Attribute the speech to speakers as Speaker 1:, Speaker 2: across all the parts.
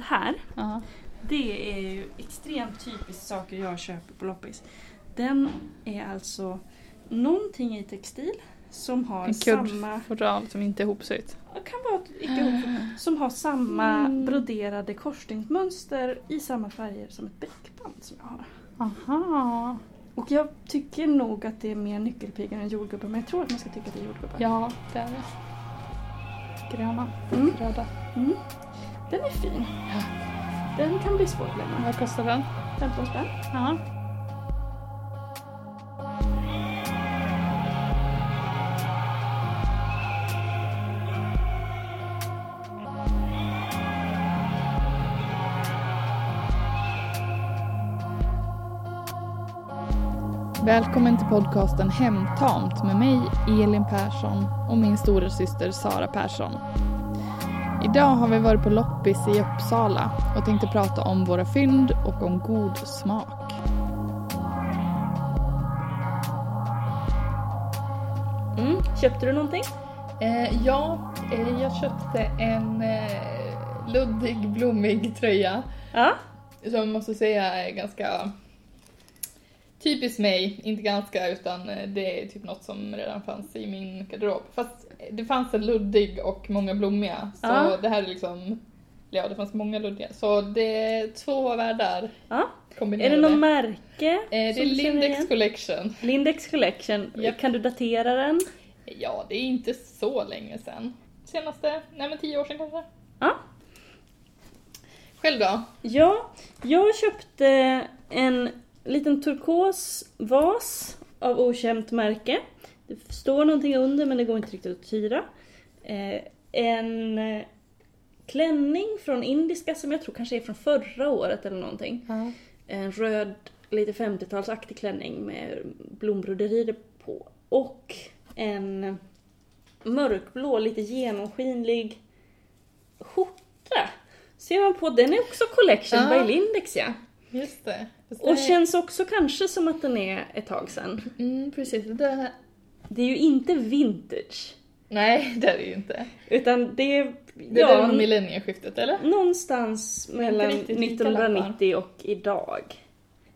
Speaker 1: Det här,
Speaker 2: Ja.
Speaker 1: det är ju extremt typiskt saker jag köper på loppis. Den är alltså någonting i textil som har
Speaker 2: En
Speaker 1: samma...
Speaker 2: kuddfodral som inte är ihopsytt.
Speaker 1: Kan vara icke ihop- Som har samma
Speaker 2: Mm.
Speaker 1: broderade korsstygnsmönster i samma färger som ett bräckband som jag har.
Speaker 2: Aha.
Speaker 1: Och jag tycker nog att det är mer nyckelpigor än jordgubbar men jag tror att man ska tycka att det är jordgubbar.
Speaker 2: Ja, det är det. Gröna.
Speaker 1: Mm.
Speaker 2: Röda.
Speaker 1: Mm. Den är fin. Den kan bli svår glömma.
Speaker 2: Vad kostar den?
Speaker 1: 15 spänn.
Speaker 2: Ja. Välkommen till podcasten Hemtamt med mig, Elin Persson och min stora syster Sara Persson. Idag har vi varit på loppis i Uppsala och tänkte prata om våra fynd och om god smak.
Speaker 1: Mm. Köpte du någonting?
Speaker 2: Eh, ja, eh, jag köpte en eh, luddig, blommig tröja
Speaker 1: Ja.
Speaker 2: som jag måste säga är ganska typiskt mig. Inte ganska, utan eh, det är typ något som redan fanns i min garderob. Fast det fanns en luddig och många blommiga. Så
Speaker 1: Ja.
Speaker 2: det här är liksom, ja det fanns många luddiga. Så det är två världar
Speaker 1: ja. Är
Speaker 2: kombinerade.
Speaker 1: det något märke?
Speaker 2: eh, det är Lindex? Collection.
Speaker 1: Lindex Collection.
Speaker 2: Japp.
Speaker 1: Kan du datera den?
Speaker 2: Ja, det är inte så länge sedan. Senaste, nej men tio år sedan kanske.
Speaker 1: Ja.
Speaker 2: Själv då?
Speaker 1: Ja, jag köpte en liten turkos vas av okänt märke. Det står någonting under men det går inte riktigt att tyda. Eh, en eh, klänning från indiska som jag tror kanske är från förra året eller någonting. En röd, lite 50-talsaktig klänning med blombroderier på. Och en mörkblå, lite genomskinlig skjorta. Ser man på, den är också Collection
Speaker 2: Ja.
Speaker 1: by Lindex ja.
Speaker 2: Just det.
Speaker 1: Och känns också kanske som att den är ett tag sedan.
Speaker 2: Mm, precis. Det...
Speaker 1: Det är ju inte vintage.
Speaker 2: Nej, det är det ju inte.
Speaker 1: Utan det är,
Speaker 2: Det är
Speaker 1: ja,
Speaker 2: det millennieskiftet, eller?
Speaker 1: någonstans mellan
Speaker 2: riktigt lika
Speaker 1: 1990 och idag.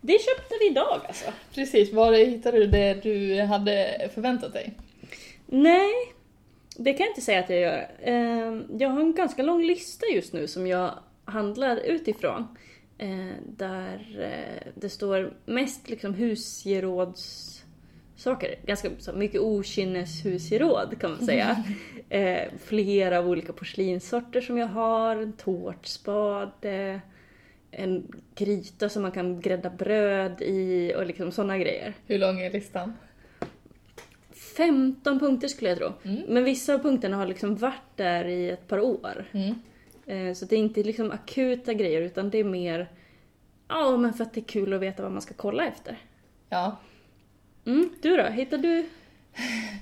Speaker 1: Det köpte vi idag alltså.
Speaker 2: Precis. Var hittade du det du hade förväntat dig?
Speaker 1: Nej, det kan jag inte säga att jag gör. Eh, Jag har en ganska lång lista just nu som jag handlar utifrån. Eh, Där eh, det står mest liksom husgerådssaker. Ganska så mycket okynneshusgeråd kan man säga. Eh, Flera av olika porslinssorter som jag har. En tårtspade. En gryta som man kan grädda bröd i och liksom sådana grejer.
Speaker 2: Hur lång är listan?
Speaker 1: 15 punkter skulle jag tro.
Speaker 2: Mm.
Speaker 1: Men vissa av punkterna har liksom varit där i ett par år.
Speaker 2: Mm.
Speaker 1: Eh, Så det är inte liksom akuta grejer utan det är mer Ja, men för att det är kul att veta vad man ska kolla efter.
Speaker 2: Ja.
Speaker 1: Mm, du då? Hittar du?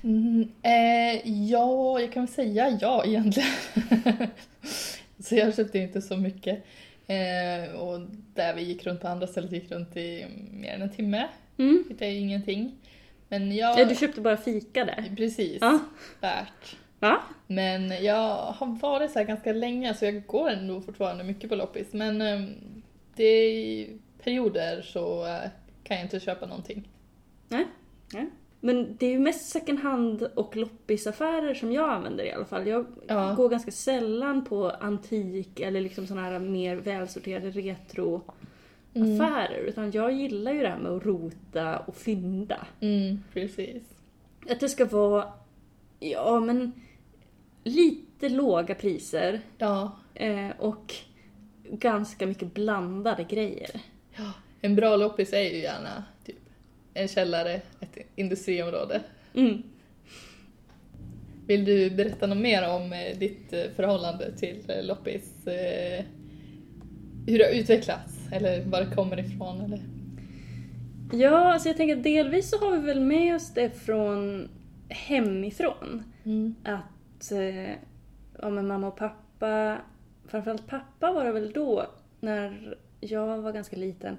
Speaker 2: Mm, eh, ja, jag kan väl säga ja egentligen. så jag köpte inte så mycket. Eh, och där vi gick runt på andra stället gick runt i mer än en timme.
Speaker 1: Mm.
Speaker 2: Hittade ingenting. Men jag...
Speaker 1: Ja, du köpte bara fika där?
Speaker 2: Precis.
Speaker 1: Ja.
Speaker 2: Värt.
Speaker 1: Ja.
Speaker 2: Men jag har varit så här ganska länge så jag går ändå fortfarande mycket på loppis. Men eh, det är i perioder så eh, kan jag inte köpa någonting.
Speaker 1: Nej. Nej. Men det är ju mest second hand och loppisaffärer som jag använder i alla fall. Jag
Speaker 2: Ja.
Speaker 1: går ganska sällan på antik eller liksom såna här mer välsorterade retroaffärer. Utan jag gillar ju det här med att rota och fynda.
Speaker 2: Mm, precis.
Speaker 1: Att det ska vara, ja men, lite låga priser
Speaker 2: Ja,
Speaker 1: eh, och ganska mycket blandade grejer.
Speaker 2: ja, en bra loppis är ju gärna typ en källare, ett industriområde.
Speaker 1: Mm.
Speaker 2: Vill du berätta något mer om eh, ditt eh, förhållande till loppis? Hur det har utvecklats? Eller var det kommer ifrån? Eller?
Speaker 1: Ja, alltså jag tänker att delvis så har vi väl med oss det från hemifrån.
Speaker 2: Mm.
Speaker 1: Att eh, ja, men mamma och pappa, framförallt pappa var det väl då, när jag var ganska liten,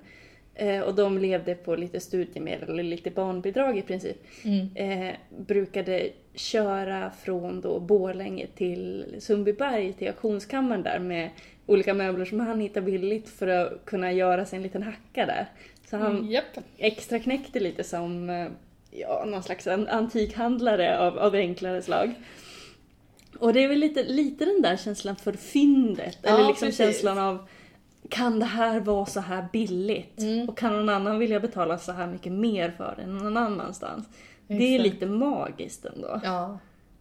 Speaker 1: eh, och de levde på lite studiemedel eller lite barnbidrag i princip,
Speaker 2: Mm.
Speaker 1: eh, brukade köra från då Borlänge till Sundbyberg till auktionskammaren där med olika möbler som han hittade billigt för att kunna göra sig en liten hacka där. Så han
Speaker 2: Japp.
Speaker 1: extra knäckte lite som eh, ja, någon slags an- antikhandlare av, av enklare slag. Och det är väl lite, lite den där känslan för fyndet,
Speaker 2: Ja,
Speaker 1: eller liksom
Speaker 2: precis.
Speaker 1: känslan av kan det här vara så här billigt?
Speaker 2: Mm.
Speaker 1: Och kan någon annan vilja betala så här mycket mer för det någon annanstans? Det är
Speaker 2: Exakt.
Speaker 1: lite magiskt ändå.
Speaker 2: Ja.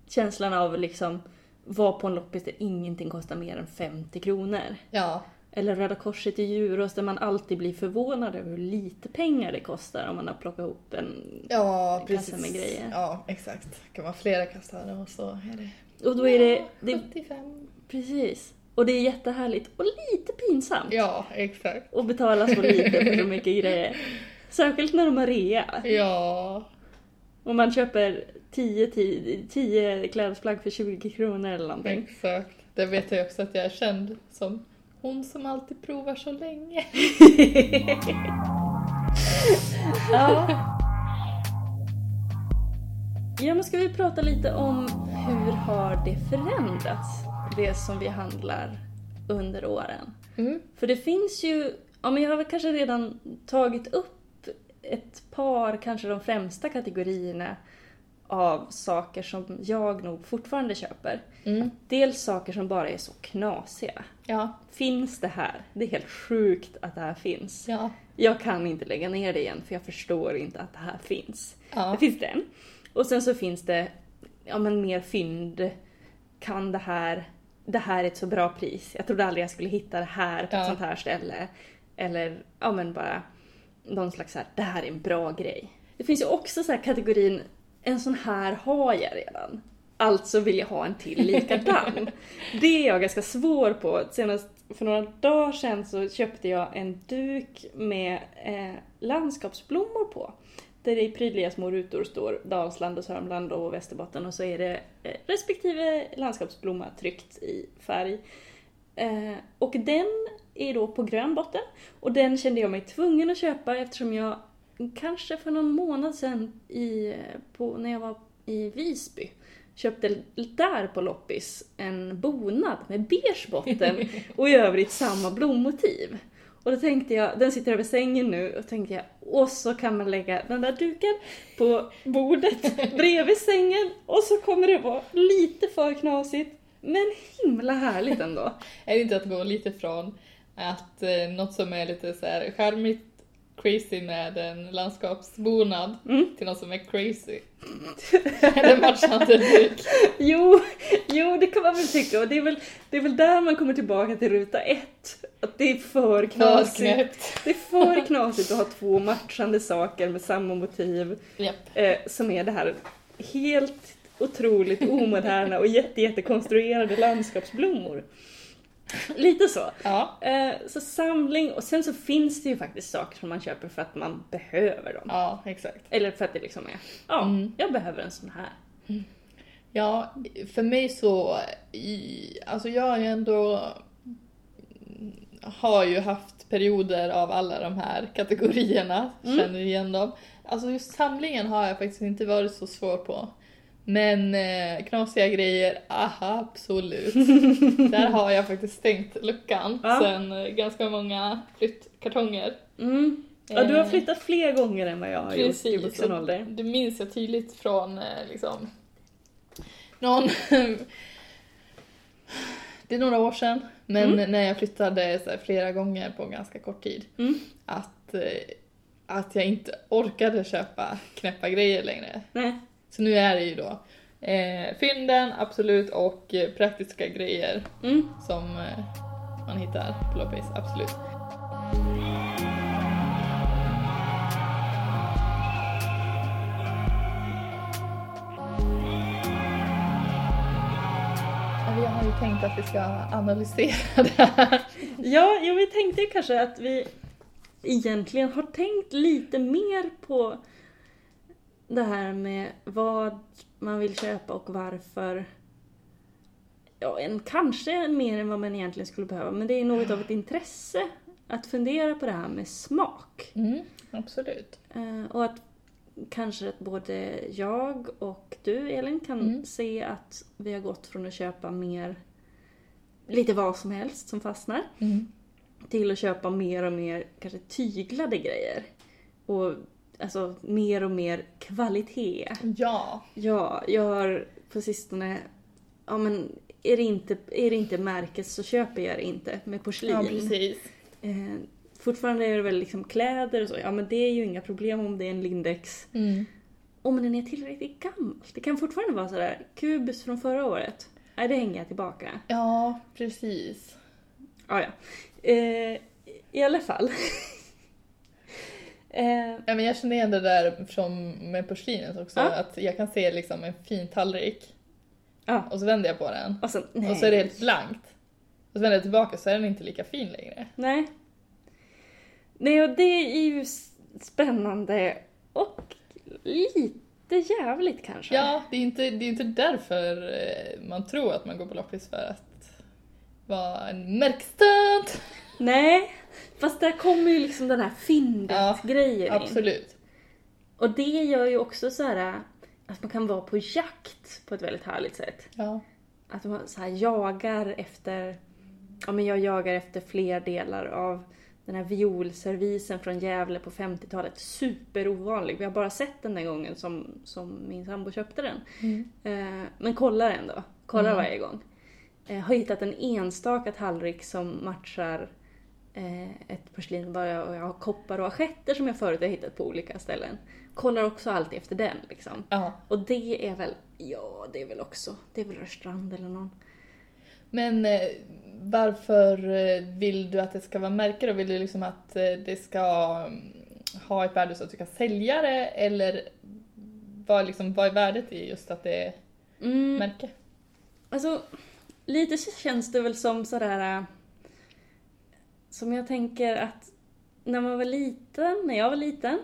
Speaker 1: Känslan av liksom vara på en loppis där ingenting kostar mer än 50 kronor.
Speaker 2: Ja.
Speaker 1: Eller Röda Korset i Djurås där man alltid blir förvånad över hur lite pengar det kostar om man har plockat ihop en...
Speaker 2: Ja,
Speaker 1: En kassa med grejer.
Speaker 2: Ja, exakt. Det kan vara flera kassar och så är det...
Speaker 1: Och då är det... det
Speaker 2: 75.
Speaker 1: precis. Och det är jättehärligt och lite pinsamt
Speaker 2: Ja, exakt.
Speaker 1: att betala så lite för så mycket grejer. Särskilt när de har rea.
Speaker 2: Ja.
Speaker 1: Om man köper 10, 10, 10 klädesplagg för 20 kronor eller någonting.
Speaker 2: Exakt. Det vet jag också att jag är känd som hon som alltid provar så länge.
Speaker 1: Ja. Ja, men ska vi prata lite om hur har det förändrats, det som vi handlar under åren?
Speaker 2: Mm.
Speaker 1: För det finns ju, ja men jag har väl kanske redan tagit upp ett par, kanske de främsta kategorierna av saker som jag nog fortfarande köper.
Speaker 2: Mm.
Speaker 1: Dels saker som bara är så knasiga.
Speaker 2: Ja.
Speaker 1: Finns det här? Det är helt sjukt att det här finns.
Speaker 2: Ja.
Speaker 1: Jag kan inte lägga ner det igen för jag förstår inte att det här finns.
Speaker 2: Ja.
Speaker 1: Det finns den. Och sen så finns det ja, men mer fynd. Kan det här, det här är ett så bra pris. Jag trodde aldrig jag skulle hitta det här på ett
Speaker 2: Ja.
Speaker 1: sånt här ställe. Eller ja men bara någon slags så här, det här är en bra grej. Det finns ju också så här kategorin, en sån här har jag redan. Alltså vill jag ha en till likadan. det är jag ganska svår på. Senast för några dagar sedan så köpte jag en duk med eh, landskapsblommor på. Där det i prydliga små rutor står Dalsland och Sörmland och Västerbotten och så är det eh, respektive landskapsblomma tryckt i färg. Eh, och den är då på grön botten och den kände jag mig tvungen att köpa eftersom jag kanske för någon månad sedan i, eh, på, när jag var i Visby köpte där på loppis en bonad med beige botten och i övrigt samma blommotiv. Och då tänkte jag, den sitter över sängen nu, och tänkte jag, och så kan man lägga den där duken på bordet bredvid sängen och så kommer det vara lite för knasigt, men himla härligt ändå.
Speaker 2: Är det inte att gå lite från att eh, något som är lite så här charmigt crazy med en landskapsbonad
Speaker 1: Mm.
Speaker 2: till något som är crazy? Eller matchande duk.
Speaker 1: Jo, jo, det kan man väl tycka och det är väl, det är väl där man kommer tillbaka till ruta ett. Att det är för knasigt. Det är för knasigt att ha två matchande saker med samma motiv
Speaker 2: Japp.
Speaker 1: eh, som är det här helt otroligt omoderna och jätte, jättekonstruerade landskapsblommor. Lite så.
Speaker 2: Ja.
Speaker 1: Eh, så samling, och sen så finns det ju faktiskt saker som man köper för att man behöver dem.
Speaker 2: Ja, exakt.
Speaker 1: Eller för att det liksom är, ja,
Speaker 2: Mm.
Speaker 1: jag behöver en sån här.
Speaker 2: Ja, för mig så, alltså jag har ju ändå har ju haft perioder av alla de här kategorierna,
Speaker 1: Mm.
Speaker 2: känner igen dem. Alltså just samlingen har jag faktiskt inte varit så svår på. Men eh, knasiga grejer, aha, absolut. Där har jag faktiskt stängt luckan
Speaker 1: Ja.
Speaker 2: sen eh, ganska många flyttkartonger.
Speaker 1: Mm. Ja, du har
Speaker 2: Eh,
Speaker 1: flyttat fler gånger än vad jag har gjort i vuxen ålder.
Speaker 2: Det minns jag tydligt från eh, liksom någon... det är några år sedan, men
Speaker 1: Mm.
Speaker 2: när jag flyttade här, flera gånger på ganska kort tid.
Speaker 1: Mm.
Speaker 2: Att, eh, att jag inte orkade köpa knäppa grejer längre.
Speaker 1: Nej.
Speaker 2: Så nu är det ju då eh, fynden, absolut, och eh, praktiska grejer
Speaker 1: Mm.
Speaker 2: som eh, man hittar på loppis, absolut. Jag har ju tänkt att vi ska analysera det här.
Speaker 1: Ja, jo, vi tänkte ju kanske att vi egentligen har tänkt lite mer på det här med vad man vill köpa och varför. Ja, en, kanske mer än vad man egentligen skulle behöva, men det är något av ett intresse att fundera på det här med smak.
Speaker 2: Mm, absolut.
Speaker 1: Eh, och att kanske att både jag och du Elin kan
Speaker 2: Mm.
Speaker 1: se att vi har gått från att köpa mer, lite vad som helst som fastnar,
Speaker 2: Mm.
Speaker 1: till att köpa mer och mer kanske tyglade grejer. Och alltså mer och mer kvalitet.
Speaker 2: Ja.
Speaker 1: Ja, jag har på sistone, ja men är det inte, är det inte märket så köper jag det inte med porslin.
Speaker 2: ja, precis.
Speaker 1: Eh, fortfarande är det väl liksom kläder och så, ja men det är ju inga problem om det är en Lindex.
Speaker 2: Mm.
Speaker 1: Om den är tillräckligt gammal. Det kan fortfarande vara sådär, kubus från förra året. Nej, det hänger jag tillbaka.
Speaker 2: Ja, precis.
Speaker 1: Ja, ja. Eh, I alla fall. eh,
Speaker 2: Ja, men jag känner igen det där från, med porslinet också,
Speaker 1: Ja.
Speaker 2: att jag kan se liksom en fin tallrik
Speaker 1: ja,
Speaker 2: och så vänder jag på den
Speaker 1: och sen, nej.
Speaker 2: och så är det helt blankt. Och så vänder jag tillbaka så är den inte lika fin längre.
Speaker 1: Nej. Nej, och det är ju spännande och lite jävligt kanske.
Speaker 2: Ja, det är inte, det är inte därför eh, man tror att man går på loppis för att vara en märkstöt.
Speaker 1: Nej, fast där kommer ju liksom den här
Speaker 2: Ja,
Speaker 1: fyndet-grejen in.
Speaker 2: Absolut.
Speaker 1: Och det gör ju också så här att man kan vara på jakt på ett väldigt härligt sätt.
Speaker 2: Ja.
Speaker 1: Att man så här jagar efter, ja men jag jagar efter fler delar av den här violservisen från Gävle på 50-talet. Superovanlig. Vi har bara sett den den gången som, som min sambo köpte den.
Speaker 2: Mm.
Speaker 1: Eh, men kollar ändå. Kollar
Speaker 2: Mm.
Speaker 1: varje gång. Eh, har hittat en enstaka tallrik som matchar ett porslin bara jag, och jag har koppar och assietter som jag förut har hittat på olika ställen. Kollar också alltid efter den liksom.
Speaker 2: ja.
Speaker 1: Och det är väl, ja det är väl också, det är väl Rörstrand eller någon.
Speaker 2: Men eh, varför eh, vill du att det ska vara märke då? Vill du liksom att eh, det ska mm, ha ett värde så att du kan sälja det eller vad, liksom, vad är värdet i just att det är
Speaker 1: Mm,
Speaker 2: märke?
Speaker 1: alltså, lite så känns det väl som sådär... Som jag tänker att när man var liten, när jag var liten,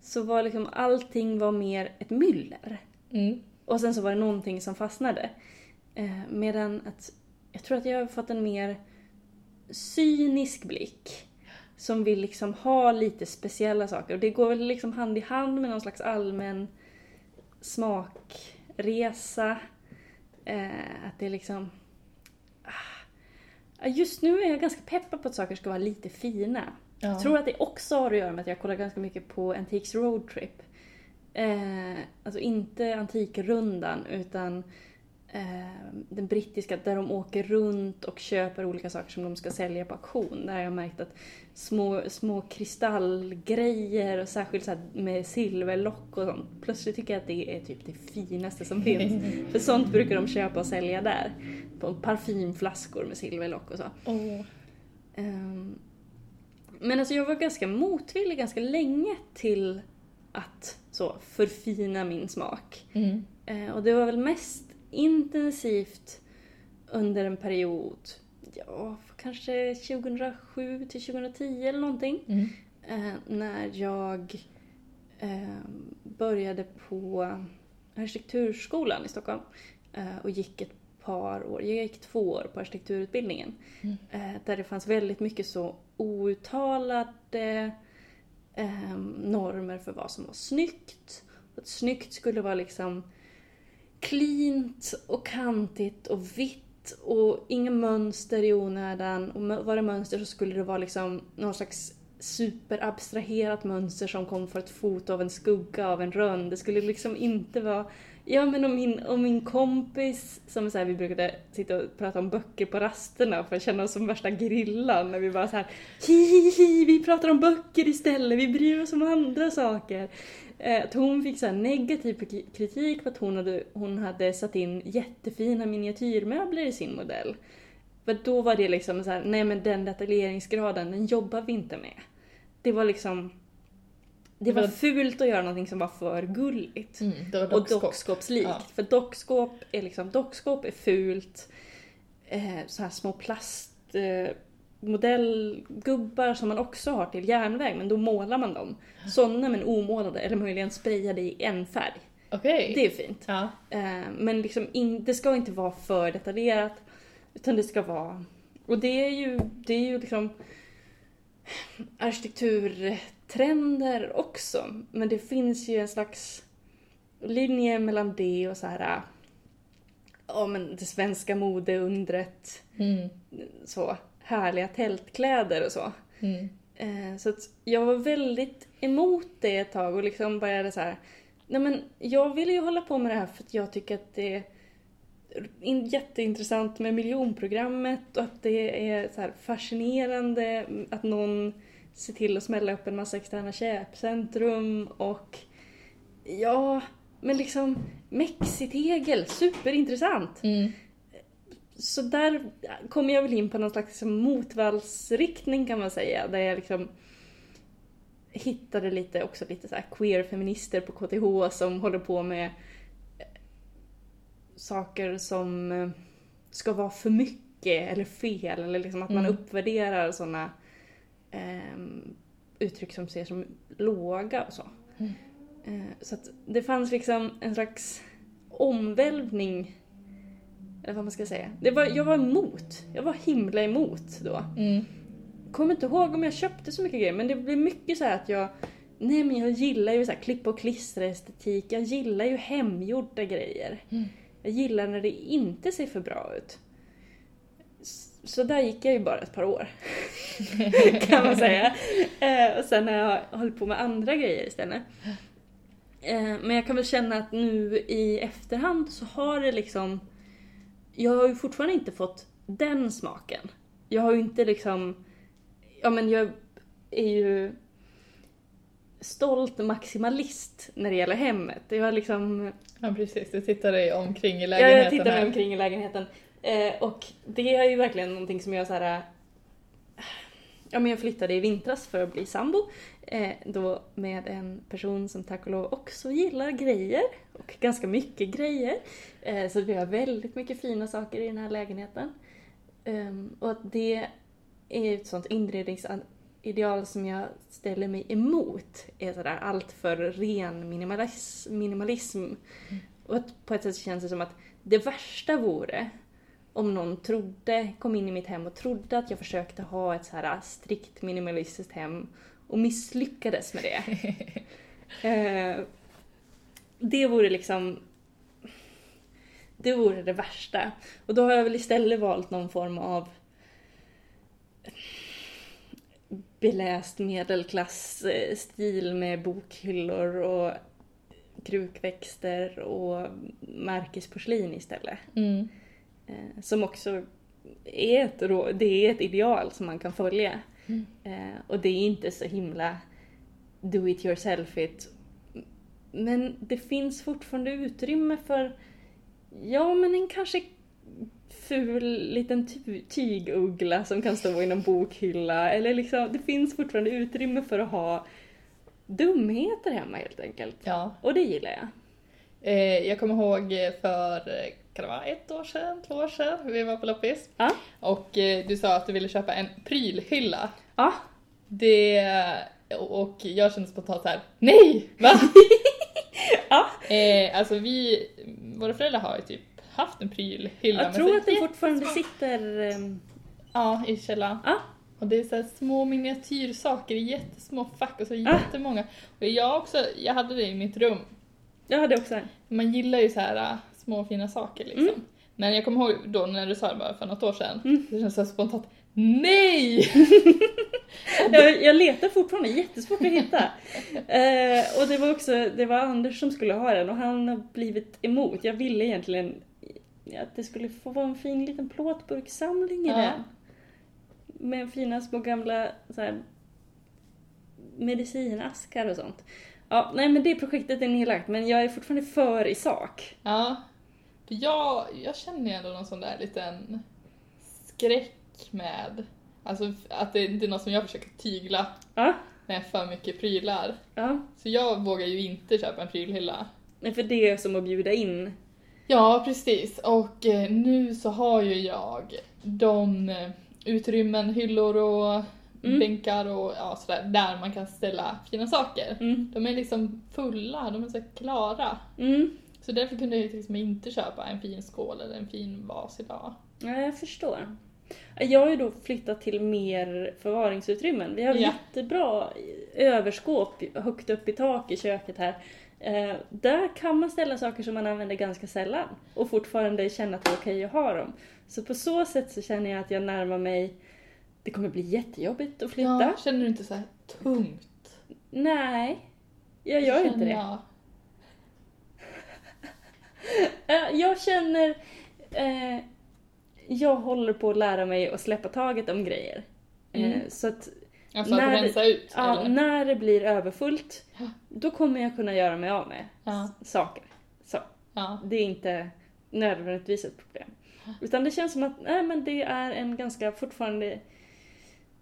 Speaker 1: så var liksom allting var mer ett myller.
Speaker 2: Mm.
Speaker 1: Och sen så var det någonting som fastnade. Eh, medan att jag tror att jag har fått en mer cynisk blick. Som vill liksom ha lite speciella saker. Och det går väl liksom hand i hand med någon slags allmän smakresa. Eh, att det är liksom... Just nu är jag ganska peppad på att saker ska vara lite fina.
Speaker 2: Ja.
Speaker 1: Jag tror att det också har att göra med att jag kollar ganska mycket på Antiques Road Trip. Eh, alltså inte Antikrundan utan den brittiska där de åker runt och köper olika saker som de ska sälja på auktion. Där har jag märkt att små, små kristallgrejer och särskilt så med silverlock och sånt. Plötsligt tycker jag att det är typ det finaste som finns. För sånt brukar de köpa och sälja där. På parfymflaskor med silverlock och så. Ehm, Men alltså jag var ganska motvillig ganska länge till att så förfina min smak.
Speaker 2: Mm.
Speaker 1: Eh, Och det var väl mest intensivt under en period, ja, kanske 2007 till 2010 eller någonting.
Speaker 2: Mm.
Speaker 1: Eh, när jag eh, började på arkitekturskolan i Stockholm eh, och gick ett par år, jag gick två år på arkitekturutbildningen.
Speaker 2: Mm.
Speaker 1: Eh, där det fanns väldigt mycket så outtalade eh, normer för vad som var snyggt. Att snyggt skulle vara liksom cleant och kantigt och vitt och inga mönster i onödan. Och var det mönster så skulle det vara liksom någon slags superabstraherat mönster som kom för ett foto av en skugga av en rönn. Det skulle liksom inte vara... Ja men om min, om min kompis, som så här, vi brukade sitta och prata om böcker på rasterna för att känna oss som värsta grillan när vi bara så här hihihi, vi pratar om böcker istället, vi bryr oss om andra saker. Eh, Att hon fick så negativ kritik för att hon hade, hon hade satt in jättefina miniatyrmöbler i sin modell. För då var det liksom så här, nej men den detaljeringsgraden, den jobbar vi inte med. Det var liksom... Det var fult att göra någonting som var för gulligt.
Speaker 2: Mm. Var
Speaker 1: Och
Speaker 2: dockskåp.
Speaker 1: dockskåpslikt.
Speaker 2: Ja.
Speaker 1: För dockskåp är liksom, dockskåp är fult. Eh, så här små plast... Eh, modellgubbar som man också har till järnväg, men då målar man dem. Sådana men omålade, eller möjligen sprayade i en färg.
Speaker 2: Okej.
Speaker 1: Det är fint.
Speaker 2: Ja.
Speaker 1: Eh, men liksom in, det ska inte vara för detaljerat. Utan det ska vara... Och det är ju, det är ju liksom... arkitekturtrender också. Men det finns ju en slags linje mellan det och så här ja men det svenska modeundret,
Speaker 2: Mm.
Speaker 1: så härliga tältkläder och så.
Speaker 2: Mm.
Speaker 1: Eh, så att jag var väldigt emot det ett tag och liksom började så här. Nej men jag ville ju hålla på med det här för att jag tycker att det är in- jätteintressant med miljonprogrammet och att det är så fascinerande att någon ser till att smälla upp en massa externa köpcentrum och ja, men liksom mexitegel, superintressant.
Speaker 2: Mm.
Speaker 1: Så där kom jag väl in på någon slags liksom motvallsriktning kan man säga, där jag liksom hittade lite, också lite så queer-feminister på KTH som håller på med eh, saker som eh, ska vara för mycket eller fel, eller liksom att man
Speaker 2: Mm.
Speaker 1: uppvärderar sådana uttryck som ses som låga och så.
Speaker 2: Mm.
Speaker 1: Eh, så att det fanns liksom en slags omvälvning eller vad man ska säga. Det var, jag var emot. Jag var himla emot då.
Speaker 2: Mm.
Speaker 1: Kommer inte ihåg om jag köpte så mycket grejer men det blev mycket så här att jag Nej men jag gillar ju så här klippa och klistra estetik. Jag gillar ju hemgjorda grejer.
Speaker 2: Mm.
Speaker 1: Jag gillar när det inte ser för bra ut. Så där gick jag ju bara ett par år. kan man säga. Eh, och sen har jag hållit på med andra grejer istället. Eh, men jag kan väl känna att nu i efterhand så har det liksom... Jag har ju fortfarande inte fått den smaken. Jag har ju inte liksom... Ja men jag är ju stolt maximalist när det gäller hemmet. Jag har liksom
Speaker 2: Ja precis, du tittar dig omkring i
Speaker 1: Ja,
Speaker 2: lägenheten
Speaker 1: jag tittar mig
Speaker 2: här.
Speaker 1: omkring i lägenheten. Eh, och det är ju verkligen någonting som jag så här. Ja men jag flyttade i vintras för att bli sambo. Eh, då med en person som tack och lov också gillar grejer. Och ganska mycket grejer. Eh, så vi har väldigt mycket fina saker i den här lägenheten. Ehm, och att det är ett sånt inredningsideal som jag ställer mig emot. Är sådär allt för ren minimalism. minimalism. Och att på ett sätt känns det som att det värsta vore om någon trodde, kom in i mitt hem och trodde att jag försökte ha ett så här strikt minimalistiskt hem och misslyckades med det. Eh, det vore liksom... Det vore det värsta. Och då har jag väl istället valt någon form av beläst medelklass-stil med bokhyllor och krukväxter och märkesporslin istället.
Speaker 2: Mm.
Speaker 1: Eh, som också är ett, det är ett ideal som man kan följa.
Speaker 2: Mm.
Speaker 1: Eh, och det är inte så himla do it yourself it. Men det finns fortfarande utrymme för, ja men en kanske ful liten ty- tyguggla som kan stå i någon bokhylla. Eller liksom, det finns fortfarande utrymme för att ha dumheter hemma helt enkelt.
Speaker 2: Ja.
Speaker 1: Och det gillar jag.
Speaker 2: Eh, jag kommer ihåg för, kan det vara ett år sedan, två år sedan, vi var på loppis.
Speaker 1: Ja.
Speaker 2: Och eh, du sa att du ville köpa en prylhylla.
Speaker 1: Ja,
Speaker 2: Det, och jag kände spontant här: nej! Va?
Speaker 1: Ja.
Speaker 2: Eh, alltså vi, våra föräldrar har ju typ haft en prylhylla.
Speaker 1: jag tror att den fortfarande sitter... ehm,
Speaker 2: Ja, i källaren.
Speaker 1: Ja.
Speaker 2: Och det är så små miniatyrsaker i jättesmå fack och så jättemånga. Och jag också, jag hade det i mitt rum.
Speaker 1: Jag hade också en.
Speaker 2: Man gillar ju så här små fina saker liksom.
Speaker 1: Mm.
Speaker 2: Men jag kommer ihåg då när du sa det bara för något år sedan,
Speaker 1: Mm.
Speaker 2: det känns så spontant NEJ!
Speaker 1: Jag, jag letar fortfarande, jättesvårt att hitta. Eh, och det var också, det var Anders som skulle ha den och han har blivit emot. Jag ville egentligen att det skulle få vara en fin liten plåtburkssamling i
Speaker 2: Ja.
Speaker 1: den. Med fina små gamla så här, medicinaskar och sånt. Ja, nej men det projektet är nedlagt men jag är fortfarande för i sak.
Speaker 2: Ja. För jag, jag känner ändå någon sån där liten skräck med, alltså att det inte är något som jag försöker tygla
Speaker 1: Ja,
Speaker 2: med för mycket prylar.
Speaker 1: ja.
Speaker 2: Så jag vågar ju inte köpa en prylhylla.
Speaker 1: Nej, för det är som att bjuda in.
Speaker 2: Ja, precis. Och eh, nu så har ju jag de eh, utrymmen, hyllor och
Speaker 1: Mm.
Speaker 2: bänkar och ja, sådär, där man kan ställa fina saker.
Speaker 1: Mm.
Speaker 2: De är liksom fulla, de är så klara.
Speaker 1: Mm.
Speaker 2: Så därför kunde jag liksom inte köpa en fin skål eller en fin vas idag.
Speaker 1: Ja, jag förstår. Jag har ju då flyttat till mer förvaringsutrymmen. Vi har
Speaker 2: Ja.
Speaker 1: jättebra överskåp högt upp i tak i köket här. Eh, där kan man ställa saker som man använder ganska sällan och fortfarande känna att det är okej att ha dem. Så på så sätt så känner jag att jag närmar mig det kommer bli jättejobbigt att flytta.
Speaker 2: Ja, känner du inte så här tungt?
Speaker 1: Nej, jag gör inte
Speaker 2: Känner
Speaker 1: det.
Speaker 2: jag.
Speaker 1: Eh, Jag känner... Eh, jag håller på att lära mig att släppa taget om grejer. Eh,
Speaker 2: Mm.
Speaker 1: så att
Speaker 2: Alltså
Speaker 1: När
Speaker 2: att rensa ut?
Speaker 1: ja,
Speaker 2: eller?
Speaker 1: när det blir överfullt, då kommer jag kunna göra mig av med
Speaker 2: Ja.
Speaker 1: saker. Så,
Speaker 2: Ja.
Speaker 1: det är inte nödvändigtvis ett problem. Utan det känns som att nej, men det är en ganska fortfarande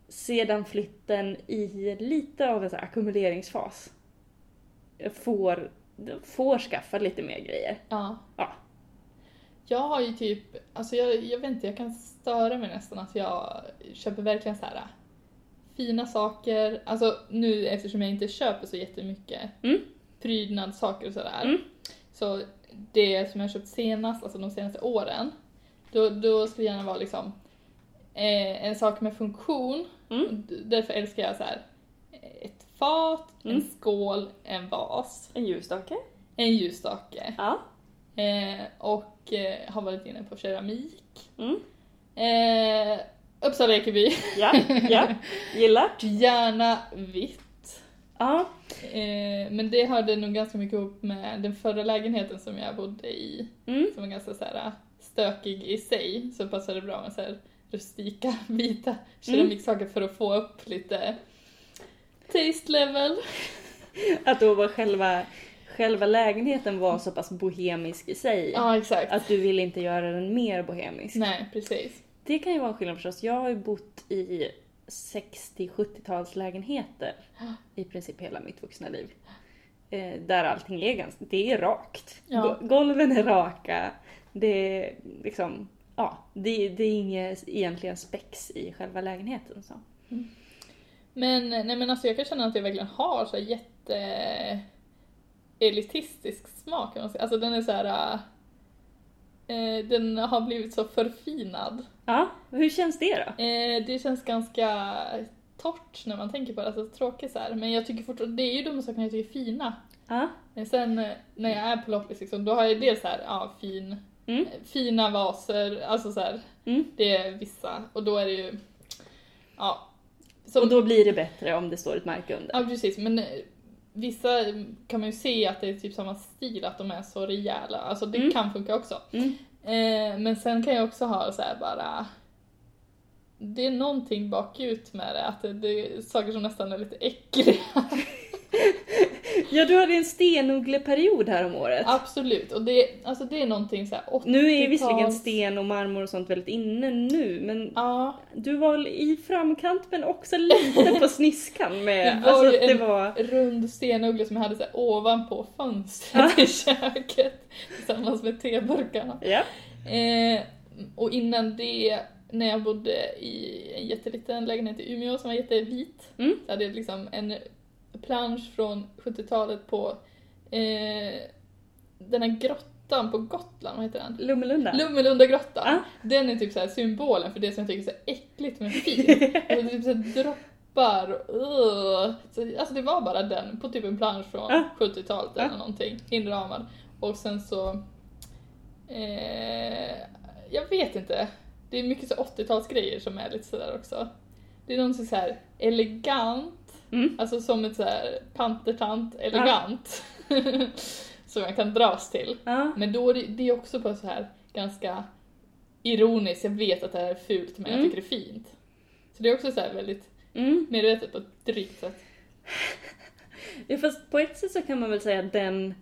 Speaker 1: sedan flytten i lite av en så ackumuleringsfas. Jag får, får skaffa lite mer grejer.
Speaker 2: ja.
Speaker 1: Ja.
Speaker 2: Jag har ju typ, alltså jag, jag vet inte, jag kan störa mig nästan att jag köper verkligen så här fina saker. Alltså nu eftersom jag inte köper så jättemycket
Speaker 1: Mm.
Speaker 2: prydnadssaker och sådär.
Speaker 1: Mm.
Speaker 2: Så det som jag har köpt senast, alltså de senaste åren, då, då skulle gärna vara liksom eh, en sak med funktion.
Speaker 1: Mm.
Speaker 2: Därför älskar jag så här ett fat,
Speaker 1: Mm.
Speaker 2: en skål, en vas,
Speaker 1: En ljusstake.
Speaker 2: en ljusstake.
Speaker 1: Ja.
Speaker 2: Eh, och eh, har varit inne på keramik.
Speaker 1: Mm.
Speaker 2: Eh, Uppsala Ekeby.
Speaker 1: Ja, ja. Gillar.
Speaker 2: Gärna vitt.
Speaker 1: Ja.
Speaker 2: Eh, men det hörde nog ganska mycket ihop med den förra lägenheten som jag bodde i.
Speaker 1: Mm.
Speaker 2: Som var ganska så här, stökig i sig. Så passade det bra med så här, rustika vita keramiksaker för att få upp lite taste level.
Speaker 1: Att då var själva, själva lägenheten var så pass bohemisk i sig.
Speaker 2: Ja, exakt.
Speaker 1: Att du vill inte göra den mer bohemisk.
Speaker 2: Nej, precis.
Speaker 1: Det kan ju vara en skillnad förstås. Jag har ju bott i 60-70-talslägenheter i princip hela mitt vuxna liv. Eh, där allting är ganska, det är rakt.
Speaker 2: Ja.
Speaker 1: Go- Golven är raka. Det är liksom, ja, det, det är inget egentligen spex i själva lägenheten. Så.
Speaker 2: Men, nej men alltså jag kan känna att jag verkligen har så jätte elitistisk smak. kan man säga. Alltså den är så här. Eh, den har blivit så förfinad.
Speaker 1: Ja, hur känns det då?
Speaker 2: Eh, det känns ganska torrt när man tänker på det, alltså tråkigt så här. Men jag tycker fortfarande, det är ju de sakerna jag tycker är fina.
Speaker 1: Ja.
Speaker 2: Men sen eh, när jag är på loppis liksom, då har jag dels så här, ja, fin,
Speaker 1: Mm.
Speaker 2: eh, fina vaser, alltså så här,
Speaker 1: Mm.
Speaker 2: det är vissa. Och då är det ju, ja. Som,
Speaker 1: Och då blir det bättre om det står ett märke under.
Speaker 2: Ja precis, men eh, vissa kan man ju se att det är typ samma stil, att de är så rejäla. Alltså det
Speaker 1: Mm.
Speaker 2: kan funka också.
Speaker 1: Mm.
Speaker 2: Eh, men sen kan jag också ha så här bara... Det är någonting bakut med det, att det är saker som nästan är lite äckliga.
Speaker 1: Ja, du hade en stenugleperiod här om året.
Speaker 2: Absolut, och det, alltså det är någonting så här 80
Speaker 1: Nu är visserligen sten och marmor och sånt väldigt inne nu, men
Speaker 2: Ja,
Speaker 1: du var i framkant men också lite på sniskan med...
Speaker 2: Det var
Speaker 1: alltså
Speaker 2: ju en-
Speaker 1: var...
Speaker 2: rund stenuggle som jag hade så här ovanpå fönstret i köket tillsammans med teburkarna.
Speaker 1: Ja.
Speaker 2: Eh, och innan det, när jag bodde i en jätteliten lägenhet i Umeå som var jättevit,
Speaker 1: Mm.
Speaker 2: så hade jag liksom en plansch från 70-talet på eh, den här grottan på Gotland, vad heter den?
Speaker 1: Lummelunda.
Speaker 2: Lummelunda grotta.
Speaker 1: Ja.
Speaker 2: Den är typ så här symbolen för det som jag tycker är så äckligt med fint. Är typ så här droppar och uh. så, Alltså det var bara den på typ en plansch från
Speaker 1: Ja.
Speaker 2: 70-talet
Speaker 1: Ja.
Speaker 2: eller någonting, inramad. Och sen så... Eh, jag vet inte. Det är mycket så 80-talsgrejer som är lite sådär också. Det är någonting så här elegant,
Speaker 1: Mm.
Speaker 2: alltså som ett så här pantertant elegant. som man kan dras till.
Speaker 1: Ja.
Speaker 2: Men då är det, det är också på så här ganska ironiskt, jag vet att det här är fult men jag
Speaker 1: Mm.
Speaker 2: tycker det är fint. Så det är också så här väldigt
Speaker 1: Mm.
Speaker 2: medvetet på ett drygt sätt.
Speaker 1: ja. Fast på ett sätt så kan man väl säga att den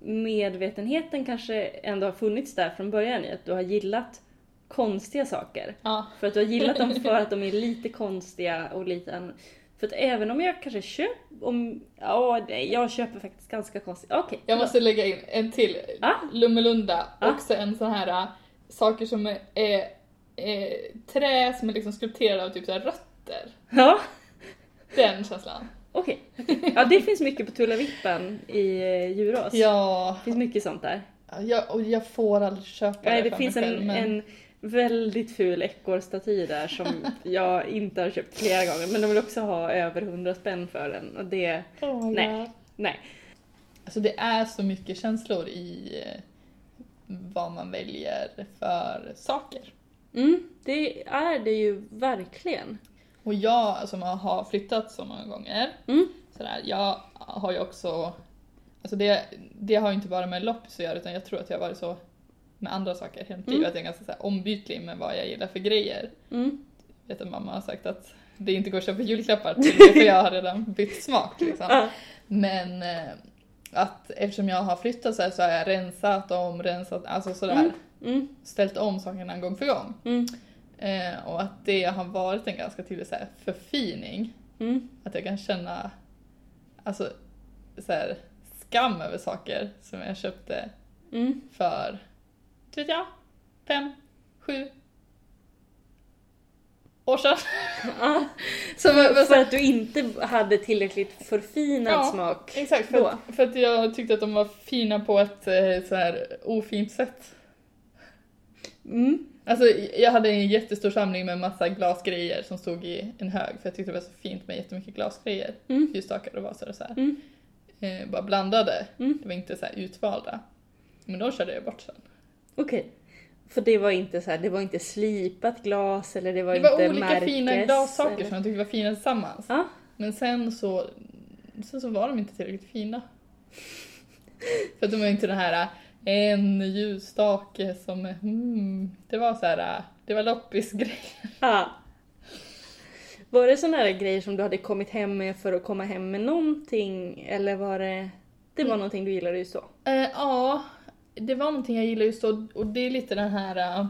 Speaker 1: medvetenheten kanske ändå har funnits där från början i att du har gillat konstiga saker.
Speaker 2: Ja,
Speaker 1: För att du har gillat dem för att de är lite konstiga och lite. För att även om jag kanske köper... Om... Ja, nej, jag köper faktiskt ganska konstigt. Okej.
Speaker 2: jag måste lägga in en till.
Speaker 1: Ah.
Speaker 2: Lummelunda,
Speaker 1: Ah.
Speaker 2: också en sån här äh, saker som är, är, är trä som är liksom skulpterade av typ så här rötter.
Speaker 1: Ja,
Speaker 2: Den känslan.
Speaker 1: okej. okej. Ja, det finns mycket på Tullavippan i eh, Djurås.
Speaker 2: Ja,
Speaker 1: Det finns mycket sånt där.
Speaker 2: jag, och jag får aldrig köpa
Speaker 1: Nej,
Speaker 2: det
Speaker 1: det finns en,
Speaker 2: själv, men...
Speaker 1: en väldigt ful ekorrstaty där som jag inte har köpt flera gånger men de vill också ha över 100 spänn för den och det,
Speaker 2: Oh
Speaker 1: Nej. Nej.
Speaker 2: Alltså det är så mycket känslor i eh, vad man väljer för saker.
Speaker 1: Mm, det är det ju verkligen.
Speaker 2: Och jag som har flyttat så många gånger,
Speaker 1: Mm.
Speaker 2: sådär, jag har ju också, alltså det, det har ju inte bara med loppis att göra utan jag tror att jag har varit så med andra saker liv,
Speaker 1: Mm.
Speaker 2: att jag är ganska så här, ombytlig med vad jag gillar för grejer.
Speaker 1: Mm.
Speaker 2: Jag vet att mamma har sagt att det inte går att köpa julklappar till mig för jag har redan bytt smak liksom. Men eh, att eftersom jag har flyttat så här så har jag rensat om, rensat, alltså sådär.
Speaker 1: Mm. Mm.
Speaker 2: Ställt om sakerna gång för gång.
Speaker 1: Mm.
Speaker 2: Eh, och att det har varit en ganska tydlig så här, förfining.
Speaker 1: Mm.
Speaker 2: Att jag kan känna alltså, så här, skam över saker som jag köpte
Speaker 1: Mm.
Speaker 2: för, inte vet jag, fem, sju år sedan.
Speaker 1: Ja.
Speaker 2: Så, så,
Speaker 1: För att du inte hade tillräckligt förfinad
Speaker 2: Ja,
Speaker 1: smak.
Speaker 2: exakt, för
Speaker 1: då.
Speaker 2: att, för att jag tyckte att de var fina på ett eh, så här ofint sätt.
Speaker 1: Mm.
Speaker 2: Alltså jag hade en jättestor samling med massa glasgrejer som stod i en hög för jag tyckte det var så fint med jättemycket glasgrejer.
Speaker 1: Mm.
Speaker 2: Ljusstakar och vaser och så här.
Speaker 1: Mm.
Speaker 2: Eh, bara blandade.
Speaker 1: Mm.
Speaker 2: Det var inte så här utvalda. Men de körde jag bort sen.
Speaker 1: Okej. För det var inte så här, det var inte slipat glas eller det var
Speaker 2: Det var
Speaker 1: inte
Speaker 2: olika
Speaker 1: märkes,
Speaker 2: fina glassaker
Speaker 1: eller...
Speaker 2: som jag tyckte var fina tillsammans.
Speaker 1: Ja.
Speaker 2: Men sen så, sen så var de inte tillräckligt fina. för att de var inte den här en ljusstake som, mm, det var så här, det var loppisgrejer.
Speaker 1: Ja. Var det sådana här grejer som du hade kommit hem med för att komma hem med någonting eller var det, det var
Speaker 2: Mm.
Speaker 1: någonting du gillade just då?
Speaker 2: Eh, ja, det var någonting jag gillade just då och det är lite den här, äh,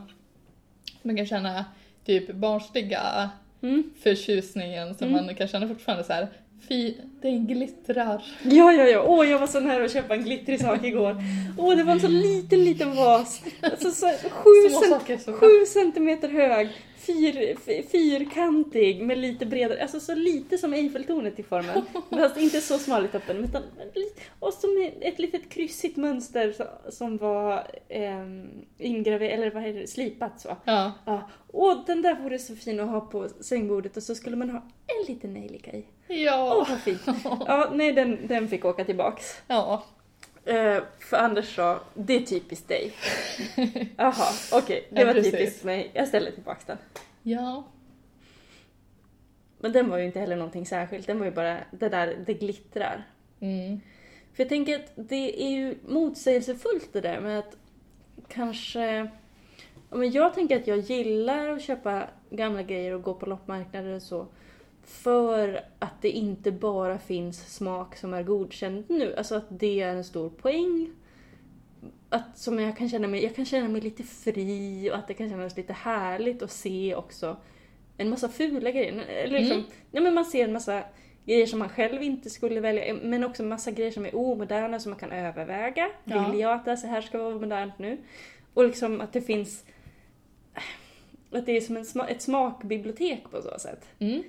Speaker 2: man kan känna typ barnsliga
Speaker 1: Mm.
Speaker 2: förtjusningen som
Speaker 1: Mm.
Speaker 2: man kan känna fortfarande så här. Fi, den glittrar.
Speaker 1: Ja, ja, ja. Åh, jag var så nära att köpa en glittrig sak igår. Åh, det var en så liten, liten vas. Alltså så sju, cent- sju centimeter hög, fyr, fyrkantig med lite bredare, alltså så lite som Eiffeltornet i formen. Fast inte så smalligt öppen. Utan, lite- och med ett litet kryssigt mönster som var eh, ingraverat, eller vad heter det, slipat så.
Speaker 2: Ja.
Speaker 1: Ja. Och den där vore så fin att ha på sängbordet och så skulle man ha en liten nejlika i. Åh,
Speaker 2: Ja.
Speaker 1: vad fint. Ja, nej, den, den fick åka tillbaks.
Speaker 2: Ja.
Speaker 1: Eh, för Anders sa, det är typiskt dig. Jaha, okej, det
Speaker 2: Ja,
Speaker 1: var typiskt mig. Jag ställer tillbaks den.
Speaker 2: Ja.
Speaker 1: Men den var ju inte heller någonting särskilt, den var ju bara det där, det glittrar.
Speaker 2: Mm.
Speaker 1: För jag tänker att det är ju motsägelsefullt det där med att kanske... Ja, men jag tänker att jag gillar att köpa gamla grejer och gå på loppmarknader och så. För att det inte bara finns smak som är godkänd nu. Alltså att det är en stor poäng. Att som jag kan känna mig, jag kan känna mig lite fri och att det kan kännas lite härligt att se också en massa fula grejer. Eller liksom,
Speaker 2: Mm.
Speaker 1: ja, men man ser en massa grejer som man själv inte skulle välja, men också en massa grejer som är omoderna som man kan överväga.
Speaker 2: Ja.
Speaker 1: Vill jag att det så här ska vara modernt nu? Och liksom att det finns att det är som en ett smakbibliotek på så sätt.
Speaker 2: Mm.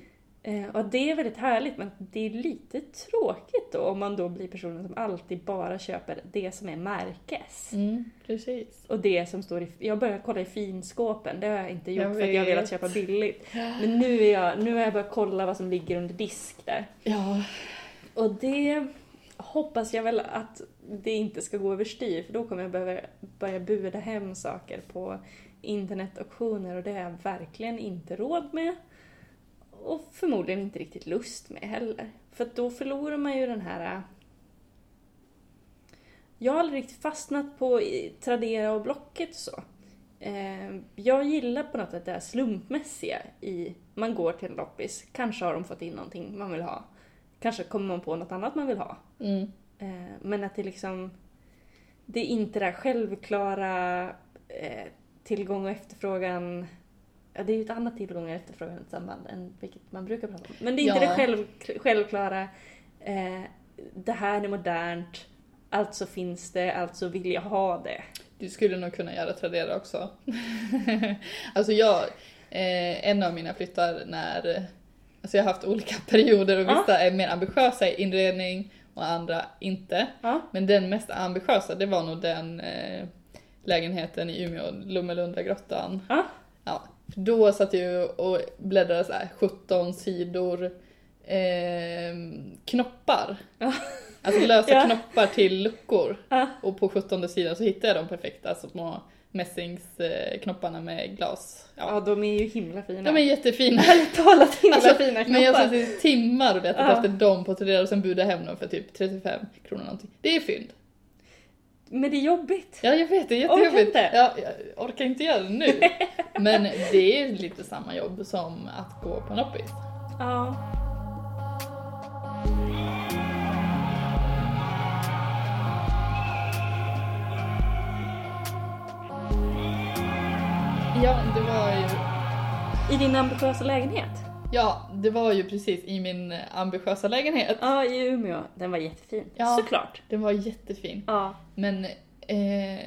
Speaker 1: Eh, och det är väldigt härligt men det är lite tråkigt då om man då blir personen som alltid bara köper det som är märkes.
Speaker 2: Mm. Precis.
Speaker 1: Och det som står i... Jag börjar kolla i finskåpen, det har jag inte gjort
Speaker 2: Jag
Speaker 1: för att jag har velat köpa billigt. Men nu, är jag, nu har jag börjat kolla vad som ligger under disk där.
Speaker 2: Ja.
Speaker 1: Och det hoppas jag väl att det inte ska gå överstyr för då kommer jag behöva börja buda hem saker på internetauktioner och det har jag verkligen inte råd med. Och förmodligen inte riktigt lust med heller. För då förlorar man ju den här... äh, Jag har aldrig riktigt fastnat på Tradera och Blocket och så. Eh, Jag gillar på något sätt det här slumpmässiga i... Man går till en loppis, kanske har de fått in någonting man vill ha. Kanske kommer man på något annat man vill ha.
Speaker 2: Mm.
Speaker 1: Eh, Men att det liksom... Det är inte det där självklara eh, tillgång och efterfrågan. Ja, det är ju ett annat tillgång och efterfrågan samband än vilket man brukar prata om. Men det är inte
Speaker 2: Ja.
Speaker 1: det själv, självklara. Eh, det här är modernt. Alltså finns det, alltså vill jag ha det.
Speaker 2: Du skulle nog kunna göra Tradera också. alltså jag, eh, en av mina flyttar när, alltså jag har haft olika perioder och
Speaker 1: Ja.
Speaker 2: vissa är mer ambitiösa i inredning och andra inte.
Speaker 1: Ja.
Speaker 2: Men den mest ambitiösa det var nog den eh, lägenheten i Umeå, Lummelundagrottan.
Speaker 1: Ja.
Speaker 2: Ja, för då satt jag och bläddrade så här 17 sidor eh, knoppar.
Speaker 1: Ja.
Speaker 2: Alltså lösa
Speaker 1: Ja.
Speaker 2: knoppar till luckor.
Speaker 1: Ja.
Speaker 2: Och på 17 sidan så hittade jag de perfekta små mässingsknopparna med glas.
Speaker 1: ja,
Speaker 2: Ja.
Speaker 1: de är ju himla fina.
Speaker 2: De är jättefina.
Speaker 1: Ärligt talat himla
Speaker 2: Alltså,
Speaker 1: fina knoppar.
Speaker 2: Men jag satt i timmar och letade
Speaker 1: Ja.
Speaker 2: efter dem på Tradera och sen budade hem dem för typ 35 kronor någonting. Det är fynd.
Speaker 1: Men det är jobbigt.
Speaker 2: Ja jag vet, det är
Speaker 1: Orkar
Speaker 2: jättejobbigt.
Speaker 1: inte.
Speaker 2: Ja, jag orkar inte göra det nu. Men det är lite samma jobb som att gå på loppis.
Speaker 1: Ja.
Speaker 2: Ja, det var ju
Speaker 1: I din ambitiösa lägenhet?
Speaker 2: Ja, det var ju precis i min ambitiösa lägenhet.
Speaker 1: Ja, i Umeå. Den var jättefin.
Speaker 2: Ja.
Speaker 1: Såklart.
Speaker 2: Den var jättefin.
Speaker 1: Ja.
Speaker 2: Men eh,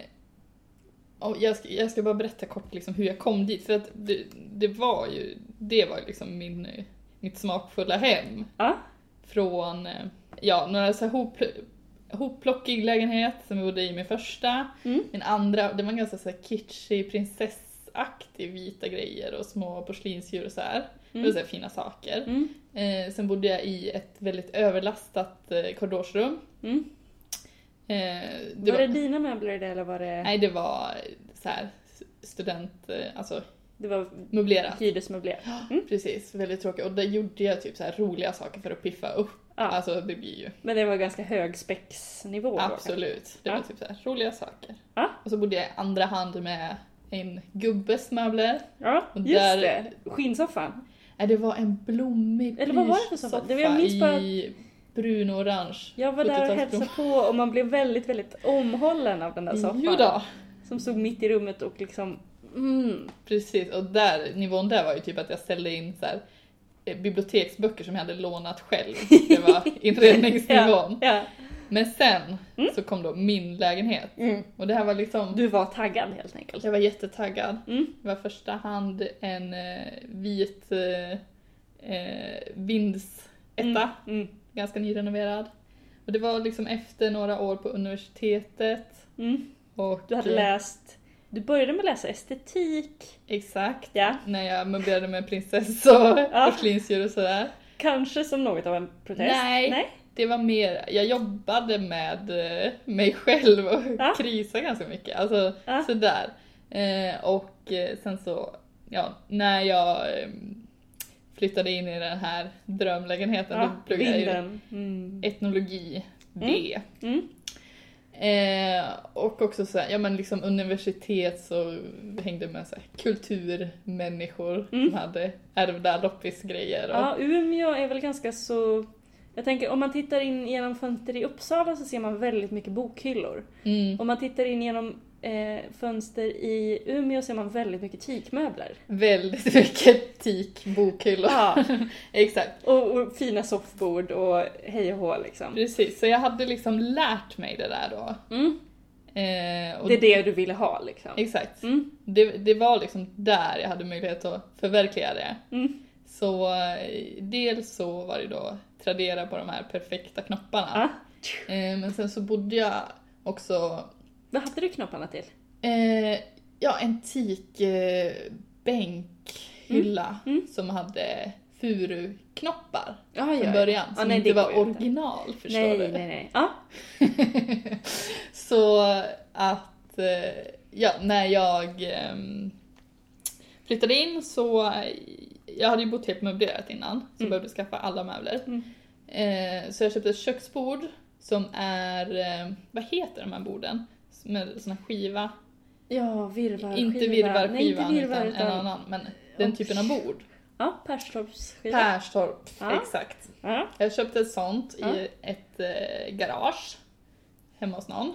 Speaker 2: jag, ska, jag ska bara berätta kort liksom hur jag kom dit. För att det, det var ju det var liksom min, mitt smakfulla hem.
Speaker 1: Ja.
Speaker 2: Från eh, ja, några så här hop, hopplockig lägenhet som jag bodde i min första.
Speaker 1: Mm.
Speaker 2: Min andra, det var ganska så här kitschig prinsessaktig vita grejer och små porslinsdjur och så här. Det var
Speaker 1: Mm.
Speaker 2: så här fina saker.
Speaker 1: Mm.
Speaker 2: Eh, sen bodde jag i ett väldigt överlastat eh, korridorsrum.
Speaker 1: Mm.
Speaker 2: Eh,
Speaker 1: var, det dina möbler i det eller var det...
Speaker 2: Nej, det var så här student, eh, alltså
Speaker 1: Det var
Speaker 2: möblerat.
Speaker 1: hyresmöbler. Mm.
Speaker 2: Precis, väldigt tråkigt. Och där gjorde jag typ så här roliga saker för att piffa upp.
Speaker 1: Ja.
Speaker 2: Alltså det blir ju
Speaker 1: Men det var ganska hög spexnivå då,
Speaker 2: absolut. Det
Speaker 1: Ja.
Speaker 2: var typ så här roliga saker.
Speaker 1: Ja.
Speaker 2: Och så bodde jag i andra hand med en gubbes möbler.
Speaker 1: Ja,
Speaker 2: Och
Speaker 1: just
Speaker 2: där-
Speaker 1: det. Skinnsoffan.
Speaker 2: Nej, det var en blommig
Speaker 1: Eller vad var det för soffa? Var- jag minns bara-
Speaker 2: i brun och orange.
Speaker 1: Jag var där och
Speaker 2: 70-talsblom.
Speaker 1: hälsade på och man blev väldigt, väldigt omhållen av den där soffan.
Speaker 2: Jo då.
Speaker 1: Som stod mitt i rummet och liksom... Mm.
Speaker 2: Precis, och där, nivån där var ju typ att jag ställde in så här, eh, biblioteksböcker som jag hade lånat själv. Det var inredningsnivån.
Speaker 1: Ja.
Speaker 2: Men sen
Speaker 1: Mm.
Speaker 2: så kom då min lägenhet.
Speaker 1: Mm.
Speaker 2: Och det här var liksom,
Speaker 1: Du var taggad helt enkelt.
Speaker 2: jag var jättetaggad.
Speaker 1: Mm.
Speaker 2: Det var första hand en eh, vit eh, eh, vindsetta,
Speaker 1: Mm. Mm.
Speaker 2: ganska nyrenoverad. Och det var liksom efter några år på universitetet.
Speaker 1: Mm.
Speaker 2: Och,
Speaker 1: Du hade läst... Du började med att läsa estetik.
Speaker 2: Exakt.
Speaker 1: Ja.
Speaker 2: När jag möblerade med prinsess och
Speaker 1: Ja.
Speaker 2: porslinsdjur och sådär.
Speaker 1: Kanske som något av en protest.
Speaker 2: Nej.
Speaker 1: Nej.
Speaker 2: Det var mer, jag jobbade med eh, mig själv och
Speaker 1: Ja.
Speaker 2: krisade ganska mycket. Alltså
Speaker 1: Ja.
Speaker 2: sådär. Eh, och eh, sen så, ja, när jag eh, flyttade in i den här drömlägenheten då
Speaker 1: Ja,
Speaker 2: pluggade jag ju
Speaker 1: vinden. Mm.
Speaker 2: etnologi D.
Speaker 1: Mm.
Speaker 2: Eh, och också så här, ja men liksom universitet så hängde med så här, kulturmänniskor
Speaker 1: Mm.
Speaker 2: som hade ärvda loppisgrejer. Och,
Speaker 1: Ja, Umeå är väl ganska så... Jag tänker om man tittar in genom fönster i Uppsala så ser man väldigt mycket bokhyllor.
Speaker 2: mm,
Speaker 1: Om man tittar in genom eh, fönster i Umeå ser man väldigt mycket teakmöbler.
Speaker 2: väldigt mycket teak, bokhyllor.
Speaker 1: Ja,
Speaker 2: Exakt,
Speaker 1: och, och fina soffbord och hej och hå liksom.
Speaker 2: precis. Så jag hade liksom lärt mig det där då.
Speaker 1: Mm.
Speaker 2: Eh,
Speaker 1: Det är det du ville ha liksom.
Speaker 2: Exakt.
Speaker 1: Mm.
Speaker 2: Det, det var liksom där jag hade möjlighet att förverkliga det.
Speaker 1: Mm.
Speaker 2: Så eh, dels så var det då Tradera på de här perfekta knopparna.
Speaker 1: Ja.
Speaker 2: Eh, men sen så bodde jag också
Speaker 1: Vad hade du knopparna till?
Speaker 2: Eh, ja, en teak eh, bänkhylla
Speaker 1: Mm. Mm.
Speaker 2: som hade furuknoppar
Speaker 1: Ja,
Speaker 2: från början.
Speaker 1: Ja,
Speaker 2: som
Speaker 1: nej,
Speaker 2: inte
Speaker 1: det
Speaker 2: var
Speaker 1: ju inte.
Speaker 2: original, förstår
Speaker 1: Nej,
Speaker 2: du?
Speaker 1: nej, nej. Ja.
Speaker 2: Så att, eh, ja, när jag ehm, flyttade in så, jag hade ju bott helt möblerat innan, så jag
Speaker 1: Mm.
Speaker 2: behövde skaffa alla möbler.
Speaker 1: Mm.
Speaker 2: Eh, så jag köpte ett köksbord som är, eh, vad heter de här borden? Med sån här skiva.
Speaker 1: Ja, virrvarskiva.
Speaker 2: Inte virvarskivan
Speaker 1: Nej, inte virvar,
Speaker 2: utan, en annan, men den typen av bord.
Speaker 1: Ja, Perstorpsskiva.
Speaker 2: Perstorp,
Speaker 1: Ja.
Speaker 2: exakt.
Speaker 1: Ja.
Speaker 2: Jag köpte ett sånt
Speaker 1: Ja.
Speaker 2: i ett eh, garage hemma hos någon.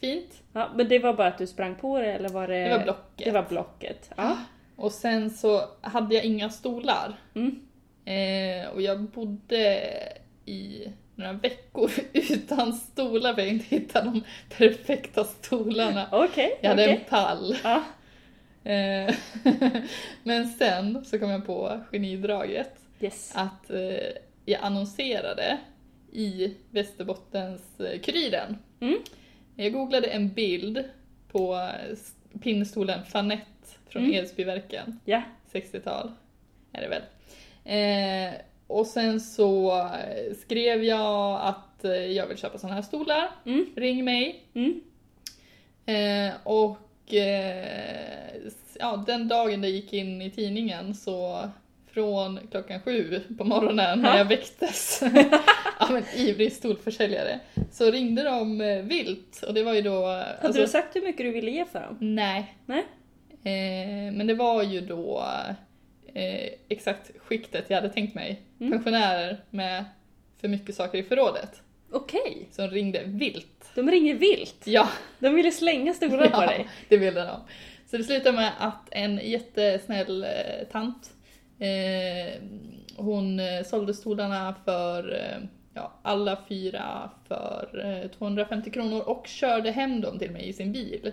Speaker 2: Fint.
Speaker 1: ja. Men det var bara att du sprang på det eller var det...
Speaker 2: Det var Blocket.
Speaker 1: Det var Blocket. Ja.
Speaker 2: Och sen så hade jag inga stolar.
Speaker 1: Mm.
Speaker 2: Eh, och jag bodde i några veckor utan stolar för jag inte hittade de perfekta stolarna.
Speaker 1: Okej,
Speaker 2: Jag hade
Speaker 1: okej.
Speaker 2: en pall.
Speaker 1: Ja.
Speaker 2: Eh, Men sen så kom jag på genidraget
Speaker 1: Yes.
Speaker 2: att eh, jag annonserade i Västerbottens eh, Kuriren.
Speaker 1: Mm.
Speaker 2: Jag googlade en bild på eh, pinnstolen Fanette från
Speaker 1: Mm.
Speaker 2: Edsbyverken.
Speaker 1: Ja.
Speaker 2: 60-tal är det väl. Eh, och sen så skrev jag att eh, jag vill köpa sådana här stolar.
Speaker 1: Mm.
Speaker 2: Ring mig.
Speaker 1: Mm.
Speaker 2: Eh, och eh, ja, den dagen det gick in i tidningen så från klockan sju på morgonen när
Speaker 1: Ja.
Speaker 2: jag väcktes av en ivrig stolförsäljare så ringde de eh, vilt och det var ju då... alltså,
Speaker 1: Hade du sagt hur mycket du ville ge för dem?
Speaker 2: Nej.
Speaker 1: Nej.
Speaker 2: Eh, men det var ju då eh, exakt skiktet jag hade tänkt mig.
Speaker 1: Mm.
Speaker 2: Pensionärer med för mycket saker i förrådet
Speaker 1: Okej.
Speaker 2: som ringde vilt.
Speaker 1: De ringer vilt.
Speaker 2: Ja,
Speaker 1: De ville slänga stolar på dig.
Speaker 2: det ville de. Så det slutade med att en jättesnäll eh, tant, eh, hon eh, sålde stolarna för eh, ja, alla fyra för eh, 250 kronor och körde hem dem till mig i sin bil.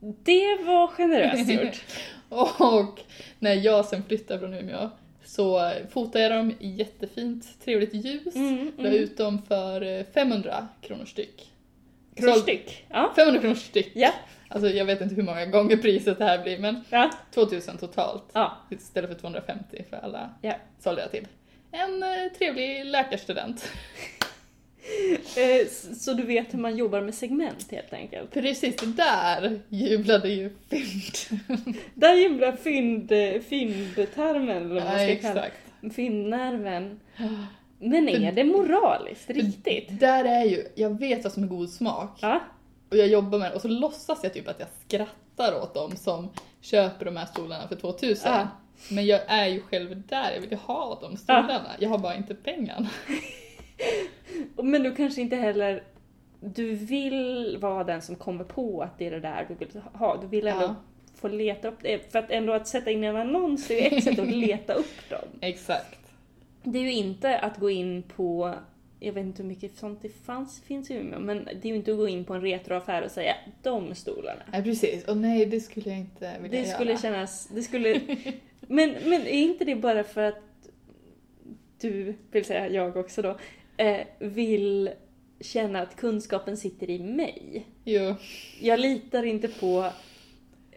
Speaker 1: Det var generöst gjort.
Speaker 2: Och när jag sen flyttade från Umeå så fotade jag dem i jättefint, trevligt ljus.
Speaker 1: Mm,
Speaker 2: La
Speaker 1: mm.
Speaker 2: ut dem för eh, 500 kronor styck.
Speaker 1: Kronor styck. Ja.
Speaker 2: 500 kronor styck.
Speaker 1: Ja.
Speaker 2: Alltså jag vet inte hur många gånger priset det här blir men
Speaker 1: Ja.
Speaker 2: 2000 totalt.
Speaker 1: ja.
Speaker 2: Istället för 250 för alla
Speaker 1: Ja.
Speaker 2: sålde jag till. En eh, trevlig läkarstudent.
Speaker 1: Eh, Så du vet hur man jobbar med segment helt enkelt.
Speaker 2: Precis där jublade ju fynd.
Speaker 1: Där jublar fynd, fyndtarmen eller vad man
Speaker 2: Ja,
Speaker 1: ska kalla det. Fyndnerven. Men är det moraliskt riktigt?
Speaker 2: Där är ju, jag vet vad som är god smak.
Speaker 1: Ja.
Speaker 2: Och jag jobbar med det och så låtsas jag typ att jag skrattar åt dem som köper de här stolarna för 2000.
Speaker 1: Ja.
Speaker 2: Men jag är ju själv där, jag vill ju ha de stolarna. Jag har bara inte pengarna.
Speaker 1: Men du kanske inte heller... Du vill vara den som kommer på att det är det där du vill ha. Du vill ändå
Speaker 2: Ja.
Speaker 1: få leta upp det. För att ändå att sätta in en annons är ju ett sätt att leta upp dem.
Speaker 2: Exakt.
Speaker 1: Det är ju inte att gå in på, jag vet inte hur mycket sånt det fanns, finns i Umeå, men det är ju inte att gå in på en retroaffär och säga de stolarna.
Speaker 2: Nej precis, och nej det skulle jag inte vilja
Speaker 1: Det skulle
Speaker 2: göra.
Speaker 1: kännas, det skulle... Men, men är inte det bara för att du, vill säga jag också då, eh, vill känna att kunskapen sitter i mig?
Speaker 2: Jo,
Speaker 1: Jag litar inte på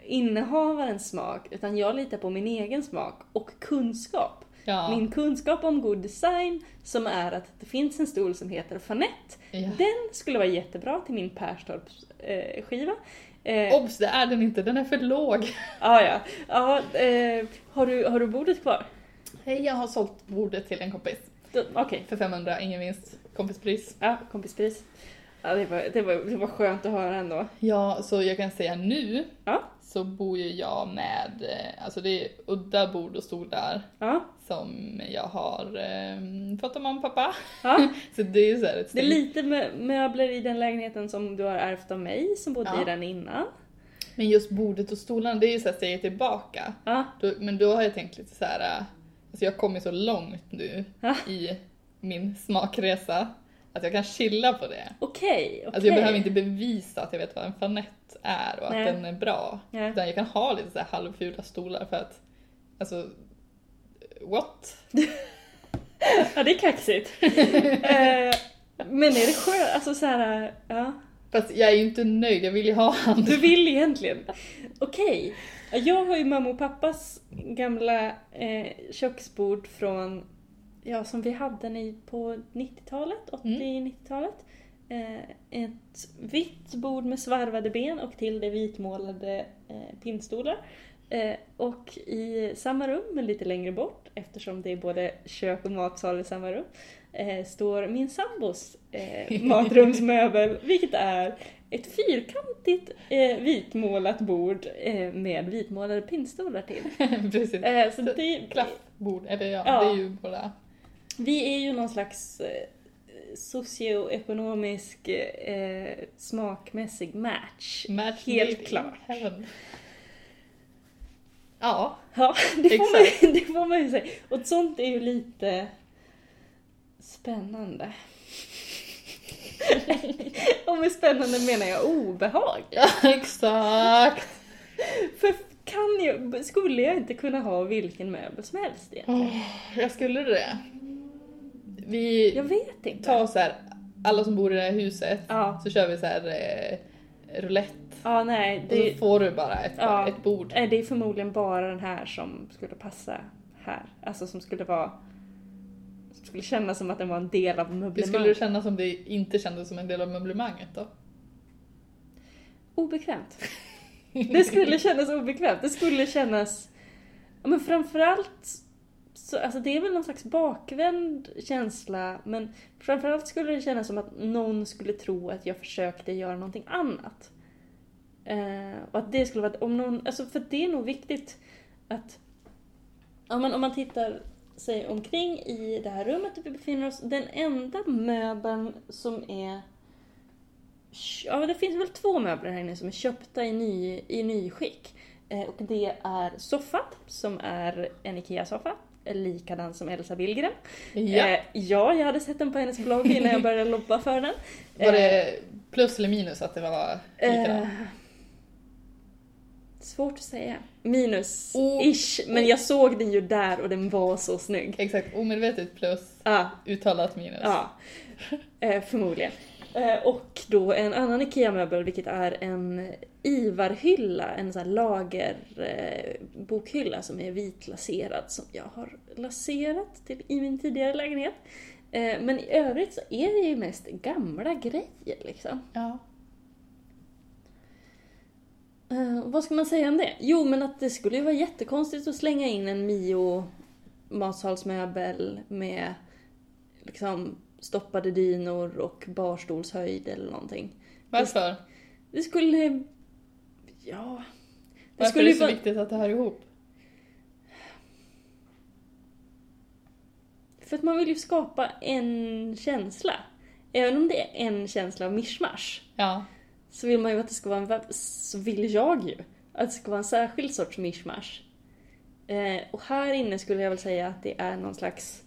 Speaker 1: innehavarens smak, utan jag litar på min egen smak och kunskap.
Speaker 2: ja.
Speaker 1: Min kunskap om god design, som är att det finns en stol som heter Fanette.
Speaker 2: ja.
Speaker 1: Den skulle vara jättebra till min Perstorps eh, skiva. Eh,
Speaker 2: Obs, det är den inte, den är för låg.
Speaker 1: ah, ja, ja. eh, har, du, har du bordet kvar?
Speaker 2: Hej, jag har sålt bordet till en kompis.
Speaker 1: Okej,
Speaker 2: För 500, ingen vinst, kompispris.
Speaker 1: ja, kompispris. Ja, det, var, det, var, det var skönt att höra ändå.
Speaker 2: Ja, så jag kan säga nu
Speaker 1: Ja,
Speaker 2: så bor ju jag med, eh, alltså det är udda bord och stolar
Speaker 1: ja,
Speaker 2: som jag har eh, fått av mamma och pappa.
Speaker 1: ja.
Speaker 2: Så det är ju så här ett
Speaker 1: Det är lite mö- möbler i den lägenheten som du har ärvt av mig, som bodde i den innan.
Speaker 2: Men just bordet och stolarna, det är ju så här steget tillbaka. Då, men då har jag tänkt lite så här. Alltså jag kommer så långt nu i min smakresa att jag kan chilla på det.
Speaker 1: okej, okej.
Speaker 2: Alltså jag behöver inte bevisa att jag vet vad en fanett är och
Speaker 1: Nej.
Speaker 2: att den är bra.
Speaker 1: Ja.
Speaker 2: Utan jag kan ha lite så här halvfula stolar för att, alltså, what?
Speaker 1: Ja, det är kaxigt. eh, men är det skönt? Alltså så här, ja.
Speaker 2: Fast jag är ju inte nöjd, jag vill ju ha andra.
Speaker 1: Du vill egentligen. Okej. Jag har ju mamma och pappas gamla eh, köksbord från, ja som vi hade ni på 90-talet, 80-90-talet. Eh, ett vitt bord med svarvade ben och till det vitmålade eh, pinnstolar. Eh, och i samma rum, men lite längre bort, eftersom det är både kök och matsal i samma rum, eh, står min sambos eh, matrumsmöbel, vilket är ett fyrkantigt eh, vitmålat bord eh, med vitmålade pinnstolar till.
Speaker 2: Precis.
Speaker 1: Eh, så det,
Speaker 2: Klaffbord, eller ja,
Speaker 1: Ja.
Speaker 2: det är ju båda.
Speaker 1: vi är ju någon slags eh, socioekonomisk eh, smakmässig match.
Speaker 2: Match
Speaker 1: Helt klart.
Speaker 2: Ja,
Speaker 1: Ja, det får, man, det får man ju säga. Och sånt är ju lite spännande. och med spännande menar jag obehagligt.
Speaker 2: ja exakt.
Speaker 1: För kan jag, skulle jag inte kunna ha vilken möbel som helst egentligen?
Speaker 2: Åh, jag skulle det. Vi
Speaker 1: Jag vet inte.
Speaker 2: tar så här, alla som bor i det här huset,
Speaker 1: Ja.
Speaker 2: så kör vi så här eh, roulette.
Speaker 1: Ja, nej.
Speaker 2: Och så
Speaker 1: Det,
Speaker 2: får du bara ett,
Speaker 1: Ja.
Speaker 2: ett bord.
Speaker 1: det är förmodligen bara den här som skulle passa här. Alltså som skulle vara... Skulle kännas som att den var en del av
Speaker 2: Hur
Speaker 1: möblemanget.
Speaker 2: skulle det kännas om det inte kändes som en del av möblemanget då?
Speaker 1: Obekvämt. Det skulle kännas obekvämt. Det skulle kännas... Men framförallt... Så, alltså det är väl någon slags bakvänd känsla, men framförallt skulle det kännas som att någon skulle tro att jag försökte göra någonting annat. Eh, och att det skulle vara... Om någon, alltså för det är nog viktigt att... Ja, men om man tittar sig omkring i det här rummet där vi befinner oss, den enda möbeln som är Ja, det finns väl två möbler här inne som är köpta i, ny, i nyskick. Eh, och det är soffan, som är en IKEA-soffa, likadan som Elsa Billgren.
Speaker 2: Ja.
Speaker 1: Eh, ja, jag hade sett den på hennes blogg innan jag började lobba för den.
Speaker 2: Var det plus eller minus att det var likadant?
Speaker 1: Eh, svårt att säga. Minus,
Speaker 2: Och-
Speaker 1: ish. Men jag såg den ju där och den var så snygg.
Speaker 2: Exakt, omedvetet plus,
Speaker 1: Ja,
Speaker 2: uttalat minus.
Speaker 1: Ja, eh, förmodligen. Eh, och då en annan IKEA-möbel, vilket är en Ivar-hylla, en sån här lagerbokhylla eh, som är vitlaserad som jag har laserat till, i min tidigare lägenhet. Eh, men i övrigt så är det ju mest gamla grejer liksom.
Speaker 2: Ja.
Speaker 1: Eh, vad ska man säga om det? Jo, men att det skulle ju vara jättekonstigt att slänga in en Mio matsalsmöbel med liksom stoppade dynor och barstolshöjd eller någonting.
Speaker 2: Varför?
Speaker 1: Det skulle... Ja... Det
Speaker 2: Varför
Speaker 1: skulle
Speaker 2: är det så
Speaker 1: vara...
Speaker 2: viktigt att det hör ihop?
Speaker 1: För att man vill ju skapa en känsla. Även om det är en känsla av mischmasch
Speaker 2: Ja
Speaker 1: så vill man ju att det ska vara en... webb... Så vill jag ju att det ska vara en särskild sorts mischmasch. Eh, och här inne skulle jag väl säga att det är någon slags...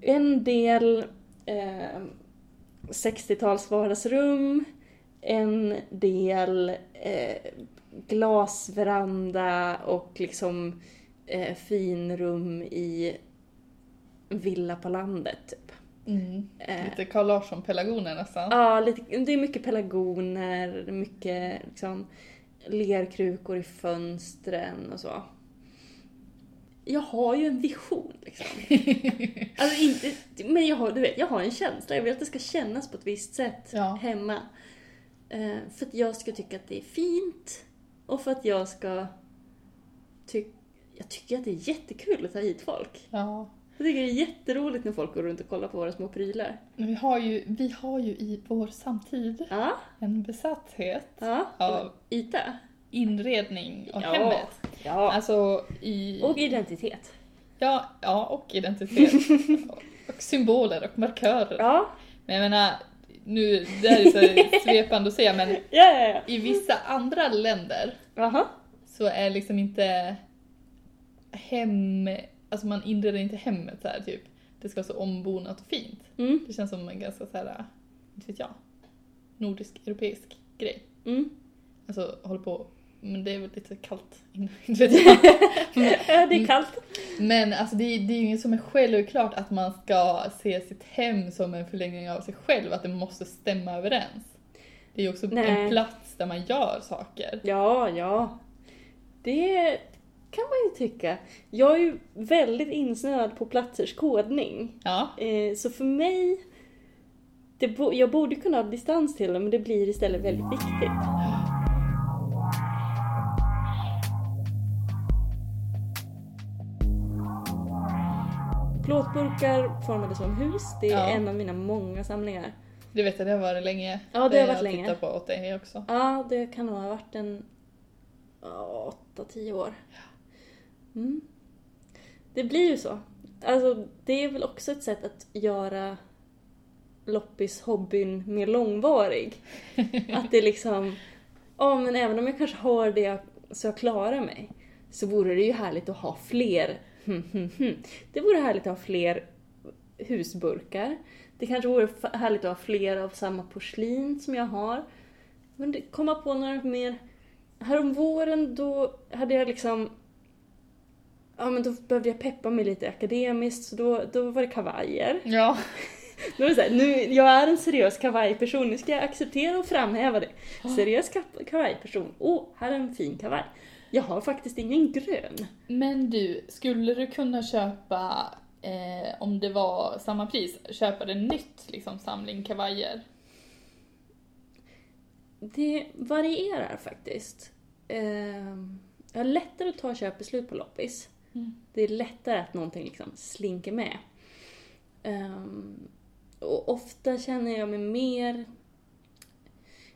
Speaker 1: En del eh, 60-tals vardagsrum, en del eh, glasveranda och liksom eh, finrum i villa på landet. Typ.
Speaker 2: Mm. Lite Carl Larsson-pelargoner nästan.
Speaker 1: Ja, lite, det är mycket pelargoner, mycket liksom, lerkrukor i fönstren och så. Jag har ju en vision liksom. Alltså inte, men jag har, du vet, jag har en känsla. Jag vill att det ska kännas på ett visst sätt
Speaker 2: Ja.
Speaker 1: hemma. Eh, för att jag ska tycka att det är fint och för att jag ska tycka jag tycker att det är jättekul att ta hit folk.
Speaker 2: Ja.
Speaker 1: Jag tycker det är jätteroligt när folk går runt och kollar på våra små prylar.
Speaker 2: Men vi har ju, vi har ju i vår samtid
Speaker 1: Ja,
Speaker 2: en besatthet
Speaker 1: ja.
Speaker 2: av
Speaker 1: Yta.
Speaker 2: inredning av
Speaker 1: Ja.
Speaker 2: hemmet.
Speaker 1: Ja.
Speaker 2: Alltså i...
Speaker 1: Och identitet.
Speaker 2: Ja, ja, och identitet. och symboler och markörer.
Speaker 1: Ja.
Speaker 2: Men jag menar, nu, det här är så svepande att säga, men
Speaker 1: Ja, ja, ja.
Speaker 2: i vissa andra länder
Speaker 1: Jaha.
Speaker 2: så är liksom inte hem, alltså man inreder inte hemmet så här typ. Det ska vara så ombonat och fint.
Speaker 1: Mm.
Speaker 2: Det känns som en ganska så här, inte vet jag, nordisk, europeisk grej.
Speaker 1: Mm.
Speaker 2: Alltså håller på, men det är väl lite kallt inne, inte vet jag.
Speaker 1: Ja, det är kallt.
Speaker 2: Men alltså det, det är ju inget som är självklart att man ska se sitt hem som en förlängning av sig själv, att det måste stämma överens. Det är ju också
Speaker 1: Nej.
Speaker 2: en plats där man gör saker.
Speaker 1: Ja, ja. Det kan man ju tycka. Jag är ju väldigt insnöad på platsers kodning.
Speaker 2: Ja,
Speaker 1: Eh, så för mig, det bo- jag borde kunna ha distans till det, men det blir istället väldigt viktigt. Plåtburkar formade som hus, det är
Speaker 2: Ja.
Speaker 1: en av mina många samlingar.
Speaker 2: det vet jag, det har varit länge.
Speaker 1: Ja, det har
Speaker 2: jag
Speaker 1: varit länge.
Speaker 2: tittat på åt dig också.
Speaker 1: Ja, det kan nog ha varit en ja, åtta, tio år. Mm. Det blir ju så. Alltså, det är väl också ett sätt att göra loppis-hobbyn mer långvarig. Att det liksom, ja men även om jag kanske har det jag, så jag klarar mig, så vore det ju härligt att ha fler, det vore härligt att ha fler husburkar. Det kanske vore härligt att ha fler av samma porslin som jag har. Men komma på några mer... Härom våren då hade jag liksom... Ja men då behövde jag peppa mig lite akademiskt så då, då var det kavajer.
Speaker 2: Ja,
Speaker 1: Nu är det så här, nu, jag är en seriös kavajperson, nu ska jag acceptera och framhäva det. Seriös ka- kavajperson. Åh, oh, här är en fin kavaj. Jag har faktiskt ingen grön.
Speaker 2: Men du, skulle du kunna köpa, eh, om det var samma pris, köpa det nytt liksom samling kavajer?
Speaker 1: Det varierar faktiskt. Ehm, jag har lättare att ta köpbeslut på loppis.
Speaker 2: Mm.
Speaker 1: Det är lättare att någonting liksom slinker med. Ehm, och ofta känner jag mig mer...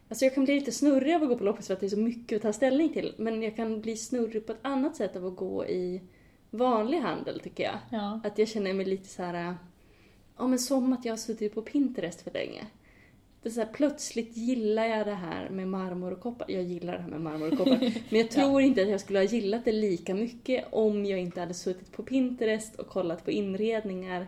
Speaker 1: Alltså jag kan bli lite snurrig av att gå på loppis för att det är så mycket att ta ställning till. Men jag kan bli snurrig på ett annat sätt av att gå i vanlig handel tycker jag.
Speaker 2: Ja.
Speaker 1: Att jag känner mig lite så här. Ja men som att jag har suttit på Pinterest för länge. Det är så här, plötsligt gillar jag det här med marmor och koppar. Jag gillar det här med marmor och koppar. Men jag tror inte att jag skulle ha gillat det lika mycket om jag inte hade suttit på Pinterest och kollat på inredningar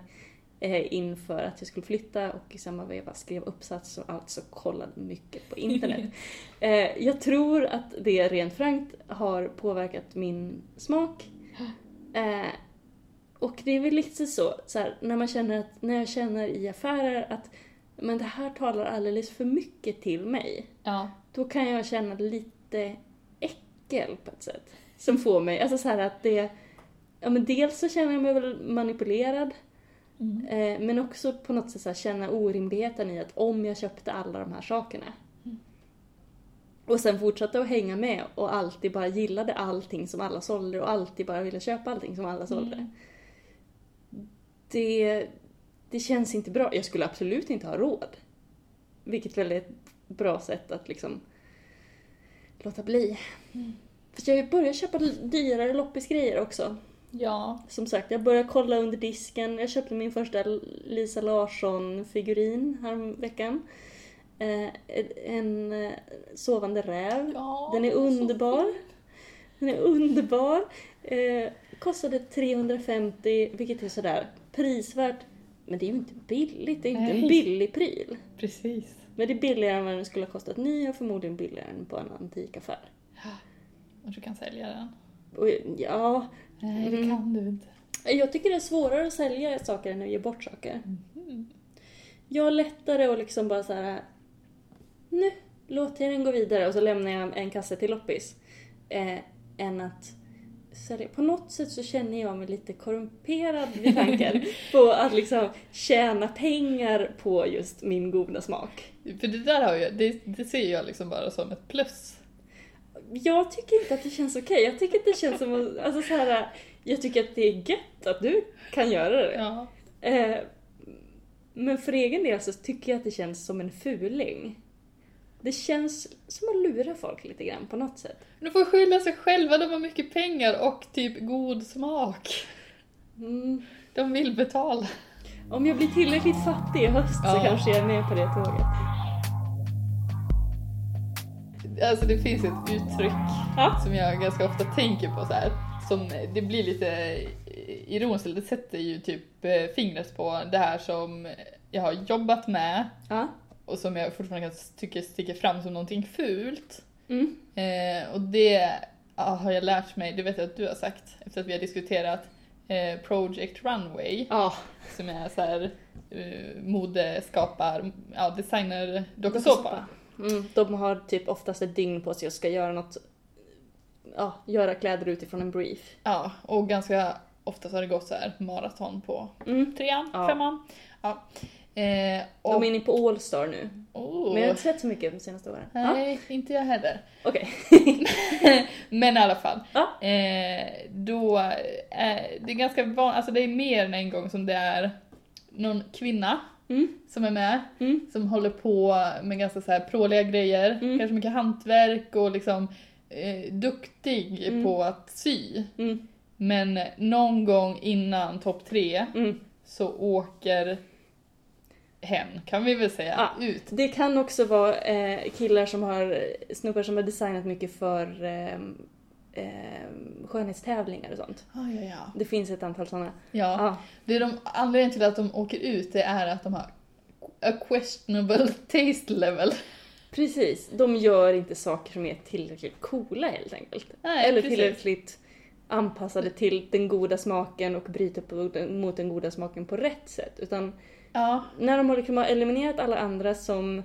Speaker 1: eh, inför att jag skulle flytta och i samma veva skrev uppsats och alltså kollade mycket på internet. eh, jag tror att det rent frankt har påverkat min smak. Eh, och det är väl lite så, så här, när, man känner att, när jag känner i affärer att men det här talar alldeles för mycket till mig.
Speaker 2: Ja.
Speaker 1: Då kan jag känna lite äckel på ett sätt. Som får mig, alltså så att det... Ja men dels så känner jag mig väl manipulerad.
Speaker 2: Mm.
Speaker 1: Eh, men också på något sätt så här känna orimligheten i att om jag köpte alla de här sakerna.
Speaker 2: Mm.
Speaker 1: Och sen fortsatte att hänga med och alltid bara gillade allting som alla sålde och alltid bara ville köpa allting som alla sålde.
Speaker 2: Mm.
Speaker 1: Det, det känns inte bra. Jag skulle absolut inte ha råd. Vilket väl är ett bra sätt att liksom låta bli.
Speaker 2: Mm.
Speaker 1: För jag börjar köpa dyrare loppisgrejer också.
Speaker 2: Ja.
Speaker 1: Som sagt, jag börjar kolla under disken. Jag köpte min första Lisa Larsson-figurin häromveckan. Eh, en eh, sovande räv.
Speaker 2: ja
Speaker 1: Den är underbar. Den är underbar. Eh, kostade 350, vilket är sådär prisvärt. Men det är ju inte billigt, det är inte en billig pryl.
Speaker 2: Precis.
Speaker 1: Men det är billigare än vad den skulle ha kostat ny och förmodligen billigare än på en antikaffär.
Speaker 2: Och du kan sälja den.
Speaker 1: Och ja,
Speaker 2: Nej, det
Speaker 1: Mm.
Speaker 2: kan du inte.
Speaker 1: jag tycker det är svårare att sälja saker än att ge bort saker.
Speaker 2: Mhm.
Speaker 1: Jag har lättare att liksom bara så här. Nu låter jag den gå vidare och så lämnar jag en kasse till loppis. Eh, än att sälja. På något sätt så känner jag mig lite korrumperad vid tanken på att liksom tjäna pengar på just min goda smak.
Speaker 2: För det där har jag, det, det ser jag liksom bara som ett plus.
Speaker 1: Jag tycker inte att det känns okej. Jag tycker att det känns som att, alltså så här, jag tycker att det är gött att du kan göra det.
Speaker 2: Ja.
Speaker 1: Eh, men för egen del så tycker jag att det känns som en fuling. Det känns som att lura folk lite grann på något sätt.
Speaker 2: De får skylla sig själva, de har mycket pengar och typ god smak.
Speaker 1: Mm.
Speaker 2: De vill betala.
Speaker 1: Om jag blir tillräckligt fattig i höst så
Speaker 2: Ja.
Speaker 1: kanske jag är med på det tåget.
Speaker 2: Alltså det finns ett uttryck
Speaker 1: Ja.
Speaker 2: som jag ganska ofta tänker på så här. Som det blir lite ironiskt, eller det sätter ju typ eh, fingret på det här som jag har jobbat med
Speaker 1: Ja.
Speaker 2: Och som jag fortfarande kan tycka sticker fram som någonting fult.
Speaker 1: Mm.
Speaker 2: Eh, och det ja, har jag lärt mig, det vet jag att du har sagt efter att vi har diskuterat eh, Project Runway
Speaker 1: Ja.
Speaker 2: som är så här eh, modeskapar, ja designer dokusåpa.
Speaker 1: Mm. De har typ oftast ett dygn på sig och ska göra något, ja, göra kläder utifrån en brief.
Speaker 2: Ja, och ganska ofta så har det gått så här maraton på
Speaker 1: Mm.
Speaker 2: trean,
Speaker 1: Ja.
Speaker 2: femman. Ja. Eh, och,
Speaker 1: De är inne på Allstar nu.
Speaker 2: oh,
Speaker 1: Men jag har inte sett så mycket de senaste åren.
Speaker 2: Nej, inte jag heller.
Speaker 1: Okej.
Speaker 2: Men i alla fall.
Speaker 1: Ja.
Speaker 2: Eh, då, eh, det är ganska van, alltså det är mer än en gång som det är någon kvinna
Speaker 1: Mm.
Speaker 2: som är med,
Speaker 1: Mm.
Speaker 2: som håller på med ganska så här pråliga grejer,
Speaker 1: Mm.
Speaker 2: kanske mycket hantverk och liksom eh, duktig
Speaker 1: Mm.
Speaker 2: på att sy.
Speaker 1: Mm.
Speaker 2: Men någon gång innan topp tre
Speaker 1: Mm.
Speaker 2: så åker hen, kan vi väl säga,
Speaker 1: Ja.
Speaker 2: ut.
Speaker 1: Det kan också vara eh, killar som har, snubbar som har designat mycket för eh, eh, skönhetstävlingar och sånt.
Speaker 2: Ja, ja, ja.
Speaker 1: Det finns ett antal sådana.
Speaker 2: ja.
Speaker 1: Ja.
Speaker 2: Det är de, anledningen till att de åker ut det är att de har a questionable taste level.
Speaker 1: Precis, de gör inte saker som är tillräckligt coola helt enkelt.
Speaker 2: Nej,
Speaker 1: Eller
Speaker 2: precis.
Speaker 1: tillräckligt anpassade till den goda smaken och bryter på, mot den goda smaken på rätt sätt. Utan
Speaker 2: Ja,
Speaker 1: när de har liksom eliminerat alla andra som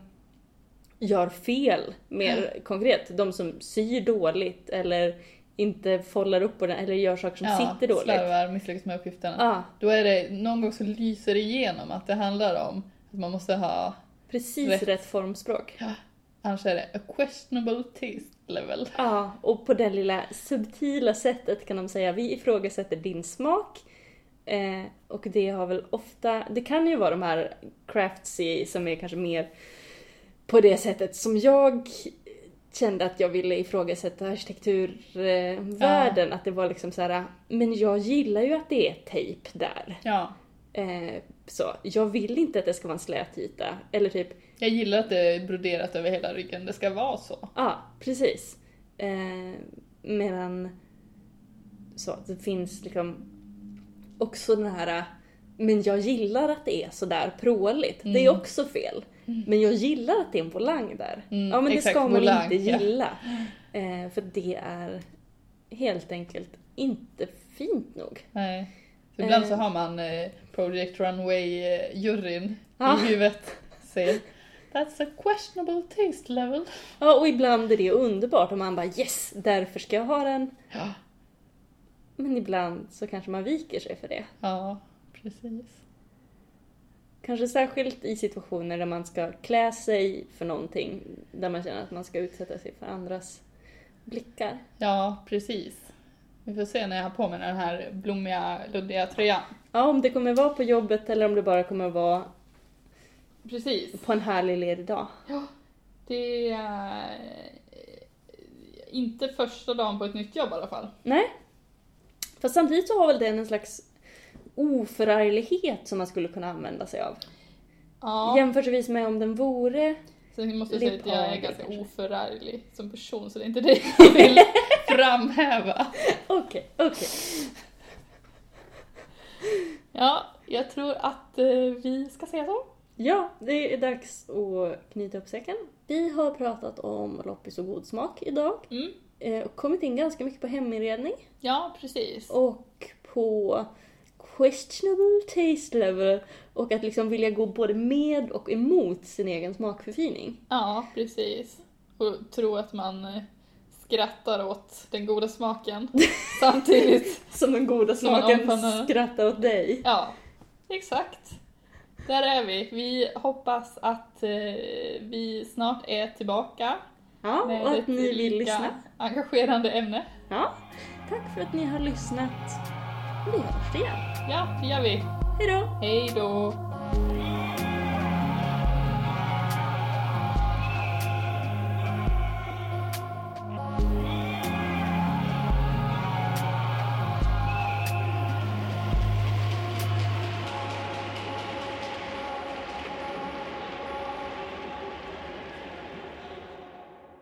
Speaker 1: gör fel, mer konkret, de som syr dåligt eller inte follar upp på den eller gör saker som
Speaker 2: ja
Speaker 1: sitter dåligt.
Speaker 2: slarvar, misslyckas med uppgifterna.
Speaker 1: Ja,
Speaker 2: Då är det någon gång så lyser det igenom att det handlar om att man måste ha,
Speaker 1: precis
Speaker 2: Rätt.
Speaker 1: rätt, formspråk.
Speaker 2: annars är det a questionable taste level.
Speaker 1: Ja, och på det lilla subtila sättet kan de säga vi ifrågasätter din smak. Eh, och det har väl ofta, det kan ju vara de här craftsy som är kanske mer på det sättet som jag kände att jag ville ifrågasätta arkitekturvärlden. Världen. Att det var liksom så här, men jag gillar ju att det är tejp där.
Speaker 2: Ja,
Speaker 1: Eh, så, jag vill inte att det ska vara en slät yta. Eller typ,
Speaker 2: jag gillar att det är broderat över hela ryggen, det ska vara så.
Speaker 1: Ja, precis. Eh, medan så, det finns liksom också den här men jag gillar att det är sådär pråligt. Det är också fel. Men jag gillar att det är en volang där.
Speaker 2: Mm,
Speaker 1: ja men det
Speaker 2: exakt,
Speaker 1: ska man
Speaker 2: volang,
Speaker 1: inte
Speaker 2: ja.
Speaker 1: gilla. Eh, för det är helt enkelt inte fint nog.
Speaker 2: Nej. Så ibland
Speaker 1: Eh.
Speaker 2: så har man eh, Project Runway-juryn
Speaker 1: Ja.
Speaker 2: i huvudet. Säger That's a questionable taste level.
Speaker 1: Ja och ibland är det underbart och man bara yes, därför ska jag ha den.
Speaker 2: Ja.
Speaker 1: Men ibland så kanske man viker sig för det.
Speaker 2: Ja, precis.
Speaker 1: Kanske särskilt i situationer där man ska klä sig för någonting, där man känner att man ska utsätta sig för andras blickar.
Speaker 2: Ja, precis. Vi får se när jag har på mig den här blommiga, luddiga tröjan.
Speaker 1: Ja, om det kommer vara på jobbet eller om det bara kommer vara
Speaker 2: Precis.
Speaker 1: på en härlig ledig dag.
Speaker 2: Det är inte första dagen på ett nytt jobb i alla fall.
Speaker 1: Nej. Fast samtidigt så har väl den en slags oförarglighet som man skulle kunna använda sig av.
Speaker 2: Ja.
Speaker 1: Jämförelsevis med om den vore...
Speaker 2: Sen måste jag säga att jag är ganska
Speaker 1: kanske.
Speaker 2: oförarglig som person, så det är inte det jag vill framhäva.
Speaker 1: Okej, okej.
Speaker 2: Ja, jag tror att eh, vi ska säga så.
Speaker 1: Ja, det är dags att knyta upp säcken. Vi har pratat om loppis och god smak idag.
Speaker 2: Mm.
Speaker 1: Eh, och kommit in ganska mycket på heminredning.
Speaker 2: Ja, precis.
Speaker 1: och på questionable taste level och att liksom vilja gå både med och emot sin egen smakförfining.
Speaker 2: Ja, precis. Och tro att man eh, skrattar åt den goda smaken samtidigt.
Speaker 1: Som den goda smaken skrattar åt dig.
Speaker 2: Ja, exakt. Där är vi. Vi hoppas att eh, vi snart är tillbaka
Speaker 1: Ja,
Speaker 2: med
Speaker 1: och att ni vill lyssna.
Speaker 2: engagerande ämne.
Speaker 1: Ja, tack för att ni har lyssnat. Vi hörs igen.
Speaker 2: Ja, det gör vi.
Speaker 1: Hejdå!
Speaker 2: Hej då!